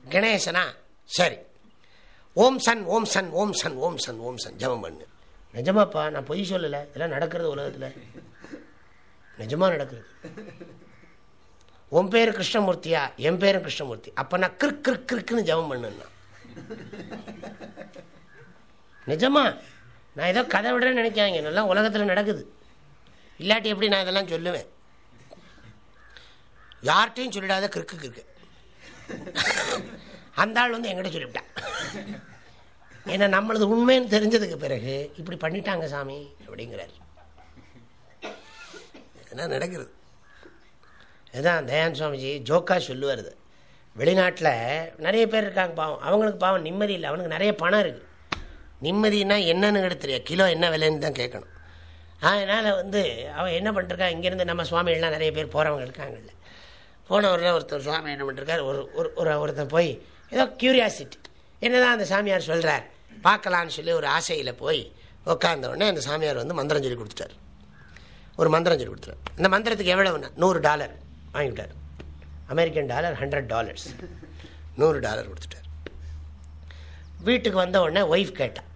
கணேசனா. சரி ஓம் சன் ஓம் சன் ஓம் சன் ஓம் சன் ஓம் சன். ஜபம் பண்ணு. நிஜமாப்பா நான் பொய் சொல்லலை. இதெல்லாம் நடக்கிறது உலகத்தில். நிஜமா நடக்கிறது. உன் பேர் கிருஷ்ணமூர்த்தியா? என் பேரும் கிருஷ்ணமூர்த்தி. அப்போ நான் கிற்கு கிற்கு கிறுக்குன்னு ஜபம் பண்ணுன்னா. நிஜமா? நான் ஏதோ கதை விடுறேன்னு நினைக்காங்க நல்லா உலகத்தில் நடக்குது. இல்லாட்டி எப்படி நான் இதெல்லாம் சொல்லுவேன்? யார்கிட்டையும் சொல்லிடாத கிறுக்கு கிறுக்கு. அந்த ஆள் வந்து எங்கிட்ட சொல்லிவிட்டான் ஏன்னா நம்மளது உண்மைன்னு தெரிஞ்சதுக்கு பிறகு இப்படி பண்ணிட்டாங்க சாமி அப்படிங்கிறார். என்ன நடக்கிறது? இதுதான் தயான் சுவாமிஜி ஜோக்கா சொல்லுவார் வெளிநாட்டில் நிறைய பேர் இருக்காங்க பாவம். அவங்களுக்கு பாவம் நிம்மதி இல்லை. அவனுக்கு நிறைய பணம் இருக்குது நிம்மதினா என்னன்னு கூட தெரியாது. கிலோ என்ன விலைன்னு தான் கேட்கணும். அதனால் வந்து அவன் என்ன பண்ணிருக்கான் இங்கேருந்து நம்ம சுவாமிகள்லாம் நிறைய பேர் போகிறவங்க இருக்காங்கல்ல. போனவரில் ஒருத்தர் சுவாமி என்ன பண்ணிருக்கார் ஒரு ஒரு ஒரு ஒருத்தன் போய் ஏதோ கியூரியாசிட்டி என்னதான் அந்த சாமியார் சொல்கிறார் பார்க்கலான்னு சொல்லி ஒரு ஆசையில் போய் உட்காந்த உடனே அந்த சாமியார் வந்து மந்திரம் சொல்லி கொடுத்துட்டார். ஒரு மந்திரம் சொல்லி கொடுத்துட்டார். இந்த மந்திரத்துக்கு எவ்வளவுன்னா நூறு டாலர் வாங்கிவிட்டார் அமெரிக்கன் டாலர் ஹண்ட்ரட் டாலர்ஸ் நூறு டாலர் கொடுத்துட்டார். வீட்டுக்கு வந்த உடனே ஒய்ஃப் கேட்டான்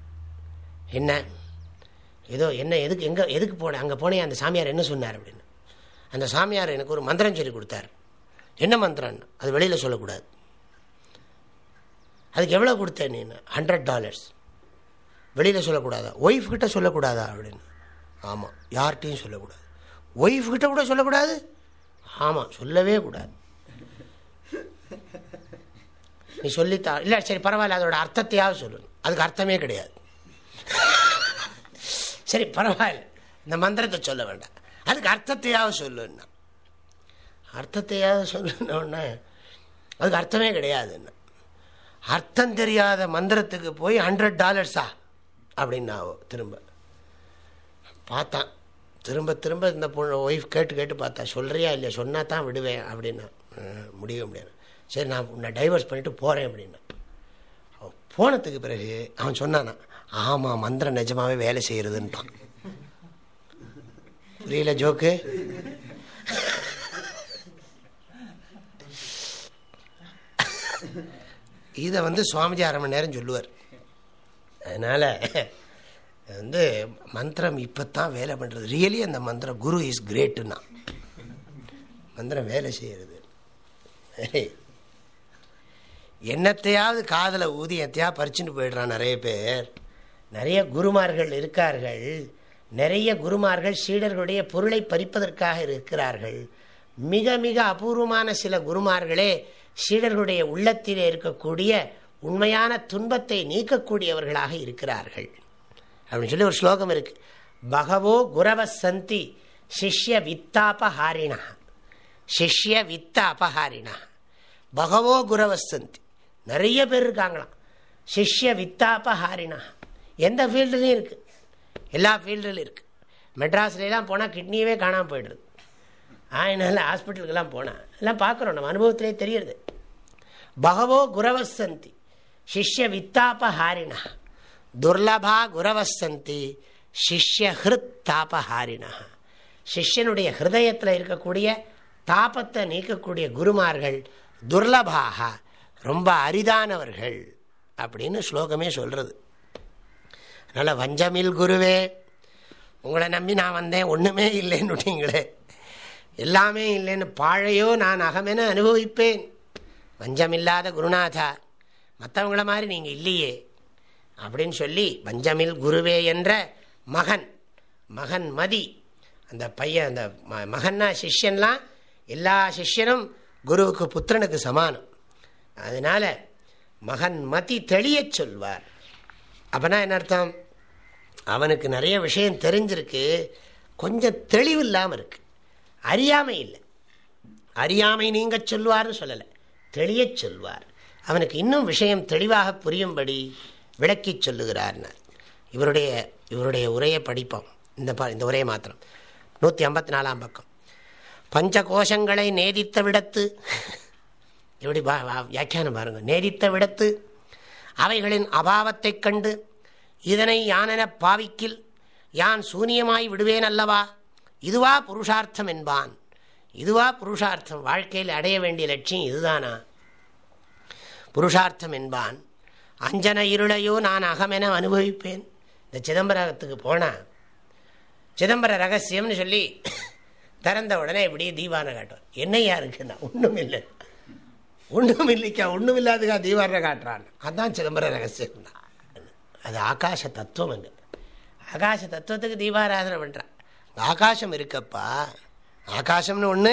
என்ன? ஏதோ என்ன எதுக்கு எங்கே எதுக்கு போனேன் அங்கே போனேன் அந்த சாமியார் என்ன சொன்னார்? அப்படின்னு. அந்த சாமியார் எனக்கு ஒரு மந்திரம் சொல்லி கொடுத்தார். என்ன மந்திரம்னு? அது வெளியில் சொல்லக்கூடாது. அதுக்கு எவ்வளோ கொடுத்தேன் நீ? ஹண்ட்ரட் டாலர்ஸ் வெளியில் சொல்லக்கூடாதா? ஒய்ஃப் கிட்ட சொல்லக்கூடாதா அப்படின்னு? ஆமாம் யார்கிட்டையும் சொல்லக்கூடாது. ஒய்ஃப் கிட்ட கூட சொல்லக்கூடாது? ஆமாம் சொல்லவே கூடாது. நீ சொல்லித்தா இல்லை சரி பரவாயில்ல அதோட அர்த்தத்தையாவது சொல்லணும் அதுக்கு அர்த்தமே கிடையாது. சரி பரவாயில்ல. இந்த மந்திரத்தை சொல்ல வேண்டாம். அதுக்கு அர்த்தத்தையாவது சொல்லுன்னா. அர்த்தத்தையாவது சொல்லணுன்னா அதுக்கு அர்த்தமே கிடையாதுன்னா அர்த்தம் தெரியாத மந்திரத்துக்கு போய் ஹண்ட்ரட் டாலர்ஸா அப்படின்னா திரும்ப பார்த்தான். திரும்ப திரும்ப இந்த பொண்ணு ஒய்ஃப் கேட்டு கேட்டு பார்த்தா சொல்கிறியா இல்லையா? சொன்னா தான் விடுவேன் அப்படின்னா. முடிய முடியாது. சரி நான் உன்னை டைவர்ஸ் பண்ணிவிட்டு போகிறேன் அப்படின்னா. போனதுக்கு பிறகு அவன் சொன்னானா ஆமாம் மந்திரம் நிஜமாவே வேலை செய்கிறதுன்ட்டான் புரியல ஜோக்கு? இதை வந்து சுவாமிஜி அரை மணி நேரம் சொல்லுவார். அதனால் வந்து மந்திரம் இப்போ தான் வேலை பண்ணுறது ரியலி அந்த மந்திரம் குரு இஸ் கிரேட்டுன்னா மந்திரம் வேலை செய்கிறது என்னத்தையாவது காதில் ஊதி எத்தையாவது பறிச்சுட்டு போயிடுறான் நிறைய பேர். நிறைய குருமார்கள் இருக்கார்கள். நிறைய குருமார்கள் சீடர்களுடைய பொருளை பறிப்பதற்காக இருக்கிறார்கள். மிக மிக அபூர்வமான சில குருமார்களே சீடர்களுடைய உள்ளத்திலே இருக்கக்கூடிய உண்மையான துன்பத்தை நீக்கக்கூடியவர்களாக இருக்கிறார்கள். அப்படின்னு சொல்லி ஒரு ஸ்லோகம் இருக்கு. பகவோ குரவ சந்தி சிஷ்ய வித்தாபஹாரிணா. சிஷ்ய வித்த அபஹாரினா பகவோ குரவசந்தி நிறைய பேர் இருக்காங்களாம். சிஷ்ய வித்தாபஹாரினா எந்த ஃபீல்டுலையும் இருக்குது எல்லா ஃபீல்டுலையும் இருக்குது மெட்ராஸ்லாம் போனால் கிட்னியவே காணாமல் போயிடுது. அதனால ஹாஸ்பிட்டலுக்கெல்லாம் போனால் எல்லாம் பார்க்குறோம். நம்ம அனுபவத்திலே தெரியுது பகவோ குரவசந்தி. சிஷ்ய வித்தாபஹாரிணா துர்லபா குரவசந்தி சிஷ்ய ஹிருத் தாபஹாரிணா சிஷ்யனுடைய ஹிருதயத்தில் இருக்கக்கூடிய தாபத்தை நீக்கக்கூடிய குருமார்கள் துர்லபாக ரொம்ப அரிதானவர்கள் அப்படின்னு ஸ்லோகமே சொல்கிறது அதனால் வஞ்சமில் குருவே உங்களை நம்பி நான் வந்தேன் ஒன்றுமே இல்லைன்னு எல்லாமே இல்லைன்னு பாழையோ நான் அகமென அனுபவிப்பேன். வஞ்சமில்லாத குருநாதா. மற்றவங்கள மாதிரி நீங்கள் இல்லையே. அப்படின்னு சொல்லி வஞ்சமில் குருவே என்ற மகன் மகன் மதி. அந்த பையன் அந்த மகன்னா சிஷ்யன்லாம் எல்லா சிஷ்யனும் குருவுக்கு புத்திரனுக்கு சமானம். அதனால் மகன் மதி தெளிய சொல்வார். அப்போனா என்ன அர்த்தம்? அவனுக்கு நிறைய விஷயம் தெரிஞ்சிருக்கு. கொஞ்சம் தெளிவு இல்லாமல் இருக்குது அறியாமை இல்லை. அறியாமை நீங்க சொல்வார்னு சொல்லலை. தெளிய சொல்வார். அவனுக்கு இன்னும் விஷயம் தெளிவாக புரியும்படி விளக்கி சொல்லுகிறார்னார். இவருடைய இவருடைய உரையை படிப்போம். இந்த இந்த உரையை மாத்திரம். நூற்றி ஐம்பத்தி நாலாம் பக்கம். பஞ்ச கோஷங்களை நேதித்த விடத்து எப்படி வியாக்கியானம் பாருங்கள் நேதித்த விடத்து அவைகளின் அபாவத்தைக் கண்டு இதனை யானென பாவிக்கில் யான் சூனியமாய் விடுவேன் அல்லவா? இதுவா புருஷார்த்தம் என்பான். இதுவா புருஷார்த்தம்? வாழ்க்கையில் அடைய வேண்டிய லட்சியம் இதுதானா? புருஷார்த்தம் என்பான் அஞ்சன இருளையோ நான் அகமென அனுபவிப்பேன். இந்த சிதம்பரத்துக்கு போனால் சிதம்பர ரகசியம்னு சொல்லி திறந்த உடனே இப்படியே தீபான காட்டுவார் என்னையா இருக்குன்னா? ஒன்றும் இல்லை ஒன்றும் இல்லைக்கா ஒன்றும் இல்லாதுக்கா தீபாரணை காட்டுறான். அதுதான் சிதம்பர ரகசியம் தான் அது ஆகாச தத்துவம் அங்கே. ஆகாச தத்துவத்துக்கு தீபாராதனை பண்ணுறான் ஆகாசம் இருக்கப்பா ஆகாசம்னு ஒன்று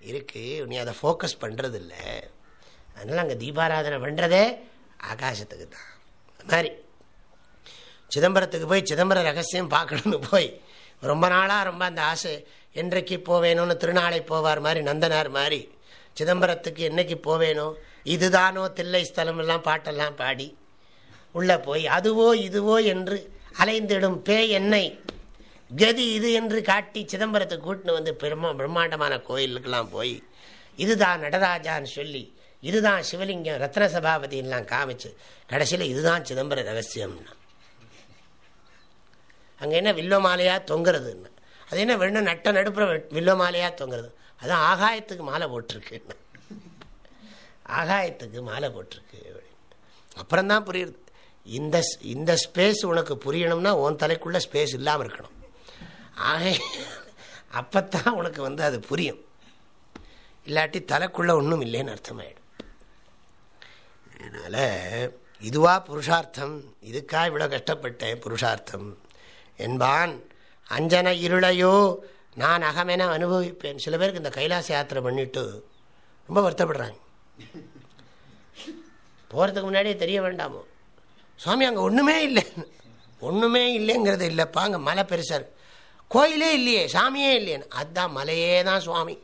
இருக்குது நீ அதை ஃபோக்கஸ் பண்ணுறது இல்லை அதனால் அங்கே தீபாராதனை பண்ணுறதே ஆகாசத்துக்கு தான். மாதிரி. சிதம்பரத்துக்கு போய் சிதம்பர ரகசியம் பார்க்கணுன்னு போய் ரொம்ப நாளாக ரொம்ப அந்த ஆசை என்றைக்கு போவேணும்னு திருநாளை போவார் மாதிரி நந்தனார் மாதிரி. சிதம்பரத்துக்கு என்னைக்கு போவேனோ? இதுதானோ தில்லை ஸ்தலம் எல்லாம் பாட்டெல்லாம் பாடி. உள்ளே போய் அதுவோ இதுவோ என்று அலைந்திடும் பே என்னை கதி இது என்று காட்டி சிதம்பரத்துக்கு கூட்டின்னு வந்து பிரம்ம பிரம்மாண்டமான கோயிலுக்கெல்லாம் போய் இதுதான் நடராஜான்னு சொல்லி இதுதான் சிவலிங்கம் ரத்ன சபாபதியெல்லாம் காமிச்சு கடைசியில் இதுதான் சிதம்பர ரகசியம்னா. அங்கே என்ன வில்வ மாலையாக தொங்குறதுன்னு. அது என்ன வெண்ண நட்ட நடுப்புற வில்வ மாலையாக தொங்குறது. அதுதான் ஆகாயத்துக்கு மாலை போட்டிருக்குன்னு. ஆகாயத்துக்கு மாலை போட்டிருக்கு அப்புறம்தான் புரியுது. இந்த இந்த ஸ்பேஸ் உனக்கு புரியணும்னா உன் தலைக்குள்ளே ஸ்பேஸ் இல்லாமல் இருக்கணும். ஆக அப்போத்தான் உனக்கு வந்து அது புரியும். இல்லாட்டி தலைக்குள்ளே ஒன்றும் இல்லைன்னு அர்த்தமாயிடும். அதனால் இதுவா புருஷார்த்தம் இதுக்கா இவ்வளோ கஷ்டப்பட்டேன் புருஷார்த்தம். என்பான் அஞ்சன இருளையோ நான் அகமென அனுபவிப்பேன். சில பேருக்கு இந்த கைலாச யாத்திரை பண்ணிட்டு ரொம்ப வருத்தப்படுறாங்க. போகிறதுக்கு முன்னாடியே தெரிய வேண்டாமோ? சுவாமி அங்கே ஒன்றுமே இல்லை ஒன்றுமே இல்லைங்கிறது இல்லைப்பா அங்கே மலை பெருசாக இருக்கு. கோயிலே இல்லையே சாமியே இல்லையேன்னு. அதுதான் மலையே தான் சுவாமி.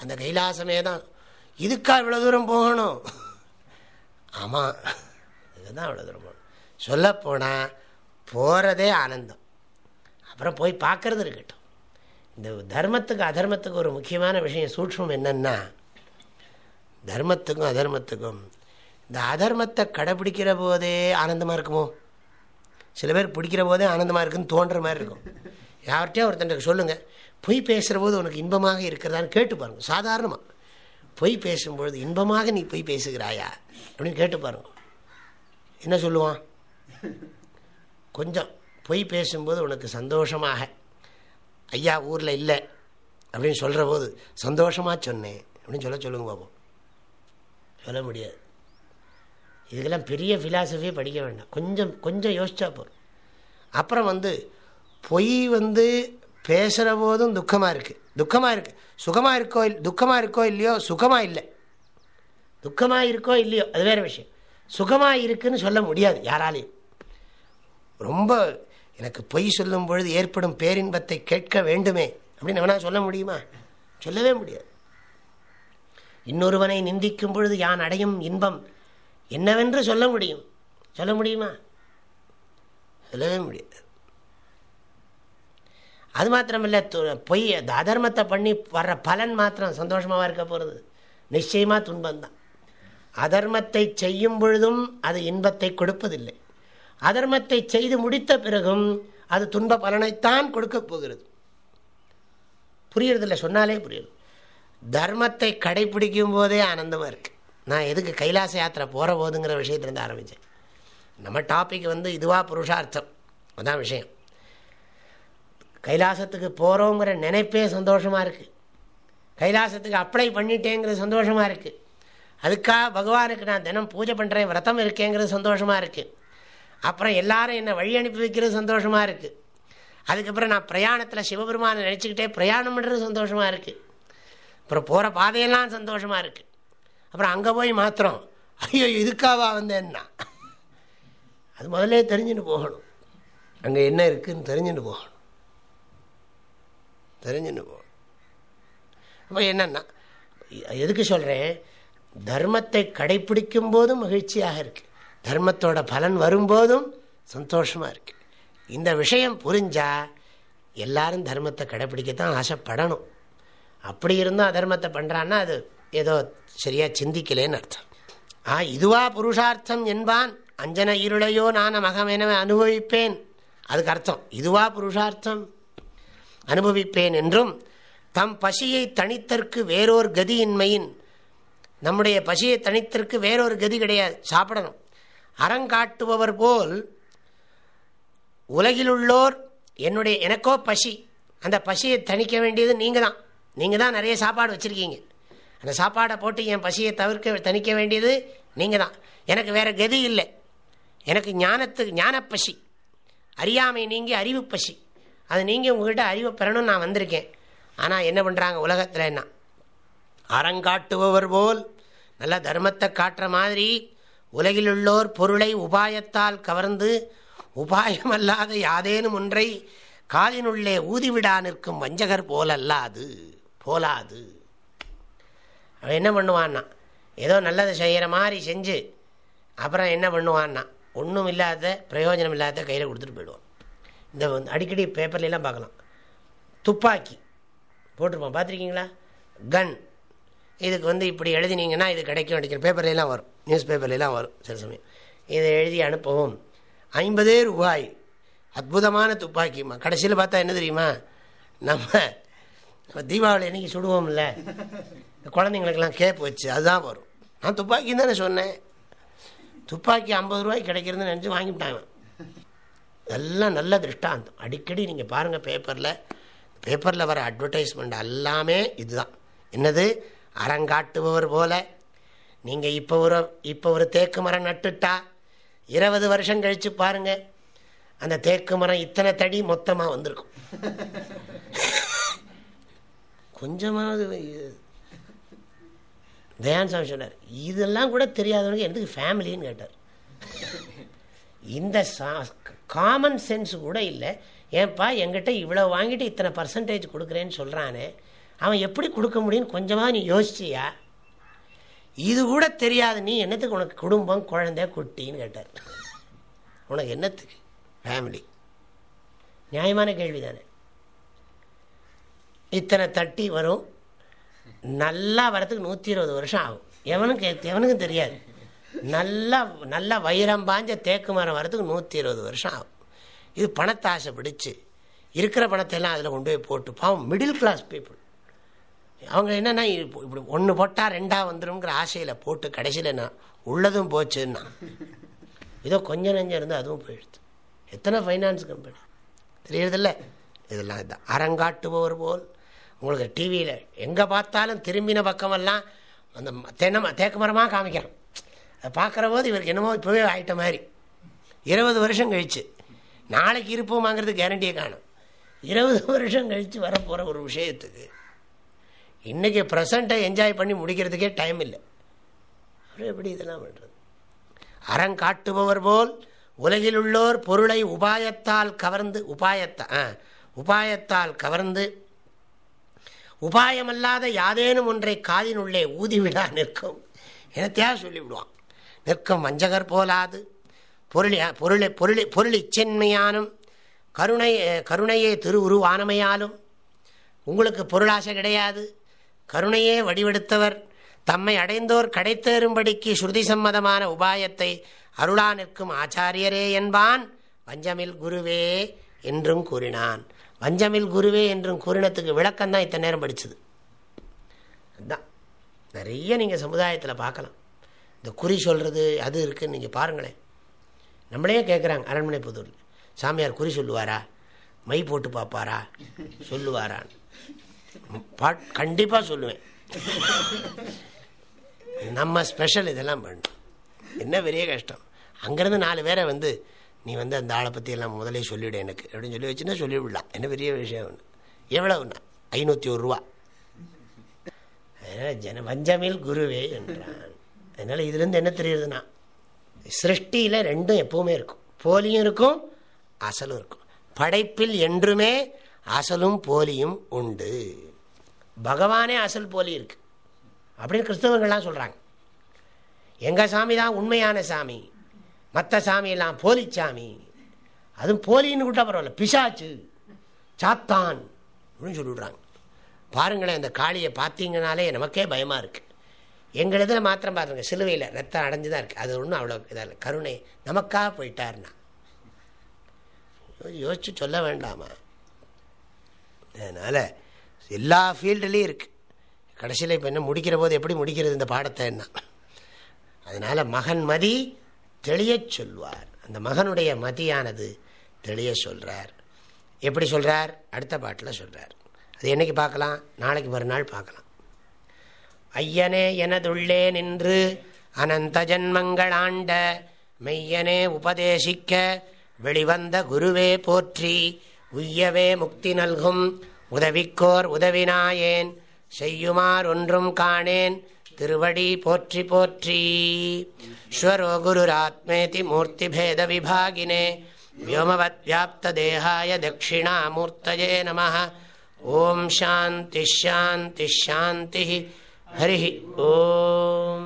அந்த கைலாசமே தான். இதுக்கா இவ்வளோ தூரம் போகணும்? ஆமாம் இதுதான் இவ்வளோ தூரம் போகணும். சொல்லப்போனால் போகிறதே ஆனந்தம். அப்புறம் போய் பார்க்கறது இருக்கட்டும். இந்த தர்மத்துக்கு அதர்மத்துக்கு ஒரு முக்கியமான விஷயம் சூட்சம் என்னன்னா தர்மத்துக்கும் அதர்மத்துக்கும் இந்த அதர்மத்தை கடைப்பிடிக்கிற போதே ஆனந்தமாக இருக்குமோ? சில பேர் பிடிக்கிற போதே ஆனந்தமாக இருக்குன்னு தோன்ற மாதிரி இருக்கும். யார்கிட்டயோ ஒருத்தன் சொல்லுங்கள் பொய் பேசுகிற போது உனக்கு இன்பமாக இருக்கிறதான்னு கேட்டு பாருங்க. சாதாரணமாக பொய் பேசும்பொழுது இன்பமாக நீ பொய் பேசுகிறாயா? அப்படின்னு கேட்டு பாருங்க. என்ன சொல்லுவான்? கொஞ்சம் பொய் பேசும்போது உனக்கு சந்தோஷமாக. ஐயா ஊரில் இல்லை. அப்படின்னு சொல்கிற போது சந்தோஷமாக சொன்னேன் அப்படின்னு சொல்ல சொல்லுங்க பாப்போம். சொல்ல முடியாது. இதுக்கெல்லாம் பெரிய ஃபிலாசபியே படிக்க வேண்டாம். கொஞ்சம் கொஞ்சம் யோசிச்சா போகிறோம் அப்புறம் வந்து பொய் வந்து பேசுகிற போதும் துக்கமாக இருக்குது துக்கமாக இருக்குது சுகமாக இருக்கோ இல் துக்கமாக இருக்கோ இல்லையோ சுகமாக இல்லை. துக்கமாக இருக்கோ இல்லையோ அது வேறு விஷயம். சுகமாக இருக்குன்னு சொல்ல முடியாது யாராலையும். ரொம்ப எனக்கு பொய் சொல்லும் பொழுது ஏற்படும் பேரின்பத்தை கேட்க வேண்டுமே அப்படின்னு வேணால் சொல்ல முடியுமா? சொல்லவே முடியாது. இன்னொருவனை நிந்திக்கும் பொழுது யான் அடையும் இன்பம் என்னவென்று சொல்ல முடியும். சொல்ல முடியுமா? சொல்லவே முடியாது. அது மாத்திரமில்லை பொய் அதர்மத்தை பண்ணி வர்ற பலன் மாத்திரம் சந்தோஷமாக இருக்க போகிறது நிச்சயமாக துன்பம்தான். அதர்மத்தை செய்யும் பொழுதும் அது இன்பத்தை கொடுப்பதில்லை. அதர்மத்தை செய்து முடித்த பிறகும் அது துன்ப பலனைத்தான் கொடுக்க போகிறது. புரியறதில்ல சொன்னாலே புரியுது. தர்மத்தை கடைபிடிக்கும் போதே ஆனந்தமாக இருக்குது நான் எதுக்கு கைலாச யாத்திரை போகிற போதுங்கிற விஷயத்துலேருந்து ஆரம்பித்தேன் நம்ம டாபிக் வந்து இதுவாக புருஷார்த்தம். அதான் விஷயம். கைலாசத்துக்கு போகிறோங்கிற நினைப்பே சந்தோஷமாக இருக்குது கைலாசத்துக்கு அப்ளை பண்ணிட்டேங்கிறது சந்தோஷமாக இருக்குது அதுக்காக பகவானுக்கு நான் தினம் பூஜை பண்ணுறேன் விரதம் இருக்கேங்கிறது சந்தோஷமாக இருக்குது அப்புறம் எல்லாரும் என்னை வழி அனுப்பி வைக்கிறது சந்தோஷமாக இருக்குது அதுக்கப்புறம் நான் பிரயாணத்தில் சிவபெருமானை நினச்சிக்கிட்டே பிரயாணம் பண்ணுறது சந்தோஷமாக இருக்குது அப்புறம் போகிற பாதையெல்லாம் சந்தோஷமாக இருக்குது அப்புறம் அங்கே போய் மாத்திரம் ஐயோ இதுக்காவா வந்தேன்னா? அது முதல்ல தெரிஞ்சுன்னு போகணும். அங்கே என்ன இருக்குதுன்னு தெரிஞ்சுன்னு போகணும். தெரிஞ்சுன்னு போகணும் அப்போ என்னன்னா எதுக்கு சொல்கிறேன் தர்மத்தை கடைப்பிடிக்கும் போதும் மகிழ்ச்சியாக இருக்குது தர்மத்தோட பலன் வரும்போதும் சந்தோஷமாக இருக்குது இந்த விஷயம் புரிஞ்சால் எல்லாரும் தர்மத்தை கடைப்பிடிக்கத்தான் ஆசைப்படணும். அப்படி இருந்தும் அதர்மத்தை பண்ணுறான்னா அது ஏதோ சரியாக சிந்திக்கலேன்னு அர்த்தம். ஆ இதுவா புருஷார்த்தம் என்பான். அஞ்சன இருளையோ நான் மகமென அனுபவிப்பேன். அதுக்கு அர்த்தம். இதுவா புருஷார்த்தம். அனுபவிப்பேன் என்றும் தம் பசியை தனித்தற்கு வேறொரு கதியின்மையின் நம்முடைய பசியை தனித்தற்கு வேறொரு கதி கிடையாது சாப்பிடணும். அறங்காட்டுபவர் போல் உலகிலுள்ளோர் என்னுடைய எனக்கோ பசி. அந்த பசியை தணிக்க வேண்டியது நீங்கள் தான் நீங்கள் தான் நிறைய சாப்பாடு வச்சுருக்கீங்க. அந்த சாப்பாடை போட்டு என் பசியை தவிர்க்க தணிக்க வேண்டியது நீங்கள் தான் எனக்கு வேறு கதி இல்லை. எனக்கு ஞானத்துக்கு ஞானப்பசி. அறியாமை நீங்கி அறிவு பசி அது நீங்கள் உங்கள்கிட்ட அறிவை பெறணும்னு நான் வந்திருக்கேன். ஆனால் என்ன பண்ணுறாங்க உலகத்தில் என்ன? அறங்காட்டுபவர் போல் நல்ல தர்மத்தை காட்டுற மாதிரி உலகில் உள்ளோர் பொருளை உபாயத்தால் கவர்ந்து உபாயமல்லாத யாதேனும் ஒன்றை காதினுள்ளே ஊதிவிடா நிற்கும் வஞ்சகர் போலல்லாது போலாது. அவன் என்ன பண்ணுவான்னா ஏதோ நல்லதை செய்கிற மாதிரி செஞ்சு அப்புறம் என்ன பண்ணுவான்னா ஒன்றும் இல்லாத பிரயோஜனம் இல்லாத கையில் கொடுத்துட்டு போயிடுவான். இந்த அடிக்கடி பேப்பர்லாம் பார்க்கலாம். துப்பாக்கி போட்டிருப்போம். பார்த்துருக்கீங்களா? கன் இதுக்கு வந்து இப்படி எழுதினீங்கன்னா இது கிடைக்கும் அடிக்கிற பேப்பர்லாம் வரும். நியூஸ் பேப்பர்லாம் வரும் சில சமயம். இதை எழுதி அனுப்பவும். ஐம்பதே ரூபாய். அற்புதமான துப்பாக்கிம்மா கடைசியில் பார்த்தா என்ன தெரியுமா? நம்ம தீபாவளி அன்றைக்கி சுடுவோம்ல. குழந்தைங்களுக்கெல்லாம் கேப் வச்சு அதுதான் வரும். நான் துப்பாக்கின்னு தானே சொன்னேன். துப்பாக்கி ஐம்பது ரூபாய்க்கு கிடைக்கிறதுன்னு நினச்சி வாங்கிவிட்டாங்க. எல்லாம் நல்ல திருஷ்டாந்தம். அடிக்கடி நீங்கள் பாருங்கள் பேப்பரில் பேப்பரில் வர அட்வர்டைஸ்மெண்ட் எல்லாமே இதுதான். என்னது? அறங்காட்டுபவர் போல. நீங்கள் இப்போ ஒரு இப்போ ஒரு தேக்கு மரம் நட்டுட்டா இருபது வருஷம் கழித்து பாருங்கள் அந்த தேக்கு மரம் இத்தனை தடி மொத்தமாக வந்திருக்கும். கொஞ்சமாவது தயான் சாமி சொன்னார் இதெல்லாம் கூட தெரியாதவனுக்கு எனக்கு ஃபேமிலின்னு கேட்டார். இந்த சா காமன் சென்ஸ் கூட இல்லை. ஏன்பா எங்கிட்ட இவ்வளோ வாங்கிட்டு இத்தனை பர்சன்டேஜ் கொடுக்குறேன்னு சொல்கிறானே அவன் எப்படி கொடுக்க முடியும்னு கொஞ்சமாக நீ யோசிச்சியா? இது கூட தெரியாது. நீ என்னத்துக்கு உனக்கு குடும்பம் குழந்தை குட்டின்னு கேட்டார். உனக்கு என்னத்துக்கு? ஃபேமிலி நியாயமான கேள்வி தானே இத்தனை தட்டி வரும். நல்லா வரத்துக்கு நூற்றி இருபது வருஷம் ஆகும். எவனுக்கு எவனுக்கும் தெரியாது. நல்லா நல்லா வைரம் பாஞ்ச தேக்கு மரம் வரதுக்கு நூற்றி இருபது வருஷம் ஆகும். இது பணத்தை ஆசை பிடிச்சு இருக்கிற பணத்தையெல்லாம் அதில் கொண்டு போய் போட்டு பாவம் மிடில் கிளாஸ் பீப்புள் அவங்க என்னென்னா இப்படி ஒன்று போட்டால் ரெண்டாக வந்துடும்ங்கிற ஆசையில் போட்டு கடைசியில் நான் உள்ளதும் போச்சுன்னா. ஏதோ கொஞ்சம் நெஞ்சம் இருந்து அதுவும் போயிடுது. எத்தனை ஃபைனான்ஸ் கம்பெனி தெரியறதில்ல. இதெல்லாம் இதுதான் அறங்காட்டுபவர் போல். உங்களுக்கு டிவியில் எங்கே பார்த்தாலும் திரும்பின பக்கமெல்லாம் அந்த தென்னை தேக்கு மரமாக காமிக்கிறோம் அதை பார்க்குற போது இவருக்கு என்னமோ இப்போவே ஆகிட்ட மாதிரி. இருபது வருஷம் கழிச்சு. நாளைக்கு இருப்போமாங்கிறது கேரண்டியை காணும். இருபது வருஷம் கழித்து வரப்போகிற ஒரு விஷயத்துக்கு இன்றைக்கி ப்ரெசண்ட்டை என்ஜாய் பண்ணி முடிக்கிறதுக்கே டைம் இல்லை. அப்புறம் எப்படி இதெல்லாம் பண்ணுறது அறங்காட்டுபவர் போல் உலகில் உள்ளோர் பொருளை உபாயத்தால் கவர்ந்து உபாயத்தா உபாயத்தால் கவர்ந்து உபாயமல்லாத யாதேனும் ஒன்றை காதினுள்ளே ஊதிவிடா நிற்கும். எனத்தையா சொல்லிவிடுவான். நிற்கும் வஞ்சகர் போலாது. பொருளி பொருளை பொருளி பொருள் இச்சென்மையானும் கருணை கருணையே திரு உருவானமையாலும். உங்களுக்கு பொருளாசை கிடையாது. கருணையே வடிவெடுத்தவர். தம்மை அடைந்தோர் கடைத்தேறும்படிக்கு ஸ்ருதி சம்மதமான உபாயத்தை அருளா நிற்கும் ஆச்சாரியரே என்பான். வஞ்சமில் குருவே என்றும் கூறினான். வஞ்சமில் குருவே என்றும் கூறினத்துக்கு விளக்கம் தான் இத்தனை நேரம் படிச்சது. அதுதான் நிறைய நீங்கள் சமுதாயத்தில் பார்க்கலாம். இந்த குறி சொல்கிறது அது இருக்குதுன்னு நீங்கள் பாருங்களேன். நம்மளே கேட்குறாங்க அரண்மனை புதூரில் சாமியார் குறி சொல்லுவாரா? மை போட்டு பார்ப்பாரா சொல்லுவாரான்னு. பாட் கண்டிப்பாக சொல்லுவேன். நம்ம ஸ்பெஷல் இதெல்லாம் பண்ணணும். என்ன பெரிய கஷ்டம். அங்கேருந்து நாலு பேரை வந்து நீ வந்து அந்த ஆளை பற்றி எல்லாம் முதலே சொல்லிவிடு எனக்கு. அப்படின்னு சொல்லி வச்சுன்னா சொல்லிவிடலாம். என்ன பெரிய விஷயம் ஒன்று எவ்வளவுண்ணா ஐநூற்றி ஒரு ரூபா. அதனால் ஜன வஞ்சமில் குருவே என்றான். அதனால் இதுலேருந்து என்ன தெரியுதுன்னா சிருஷ்டியில் ரெண்டும் எப்பவுமே இருக்கும். போலியும் இருக்கும் அசலும் இருக்கும். படைப்பில் என்றுமே அசலும் போலியும் உண்டு. பகவானே அசல் போலி இருக்கு. அப்படின்னு கிறிஸ்தவர்கள்லாம் சொல்கிறாங்க எங்கள் சாமி தான் உண்மையான சாமி. மற்ற சாமியெல்லாம் போலி சாமி. அதுவும் போலின்னு கூட்டா பரவாயில்ல. பிசாச்சு சாத்தான் அப்படின்னு சொல்லிவிடுறாங்க. பாருங்களேன் அந்த காளியை பார்த்தீங்கனாலே நமக்கே பயமாக இருக்குது எங்கள் இதில் மாத்திரம் பாருங்க சிலுவையில் ரத்தம் அடைஞ்சு தான் இருக்குது அது ஒன்றும் அவ்வளோ இதாக இல்லை. கருணை நமக்காக போயிட்டாருன்னா. யோசிச்சு சொல்ல வேண்டாமா? அதனால் எல்லா ஃபீல்டுலேயும் இருக்குது கடைசியில் இப்போ என்ன முடிக்கிற போது எப்படி முடிக்கிறது இந்த பாடத்தை என்ன அதனால் மகன் மதி தெளிய சொல்வார். அந்த மகனுடைய மதியானது தெளிய சொல்கிறார் எப்படி சொல்கிறார் அடுத்த பாட்டில் சொல்கிறார் அது என்னைக்கு பார்க்கலாம்? நாளைக்கு மறுநாள் பார்க்கலாம். ஐயனே எனதுள்ளே நின்று அனந்த ஜன்மங்களாண்ட மெய்யனே உபதேசிக்க வெளிவந்த குருவே போற்றி உய்யவே முக்தி நல்கும் உதவிக்கோர் உதவினாயேன் செய்யுமார் ஒன்றும் காணேன் திருவடி போற்றி போற்றி. ஸ்வரோ குருராத்மேதி மூர்த்தி பேத விபாகினே வோமவத் வியாப்த தேகாய தட்சிணாமூர்த்தஜே நம. ஓம் சாந்தி ஷாந்தி ஷாந்தி हरि ओम।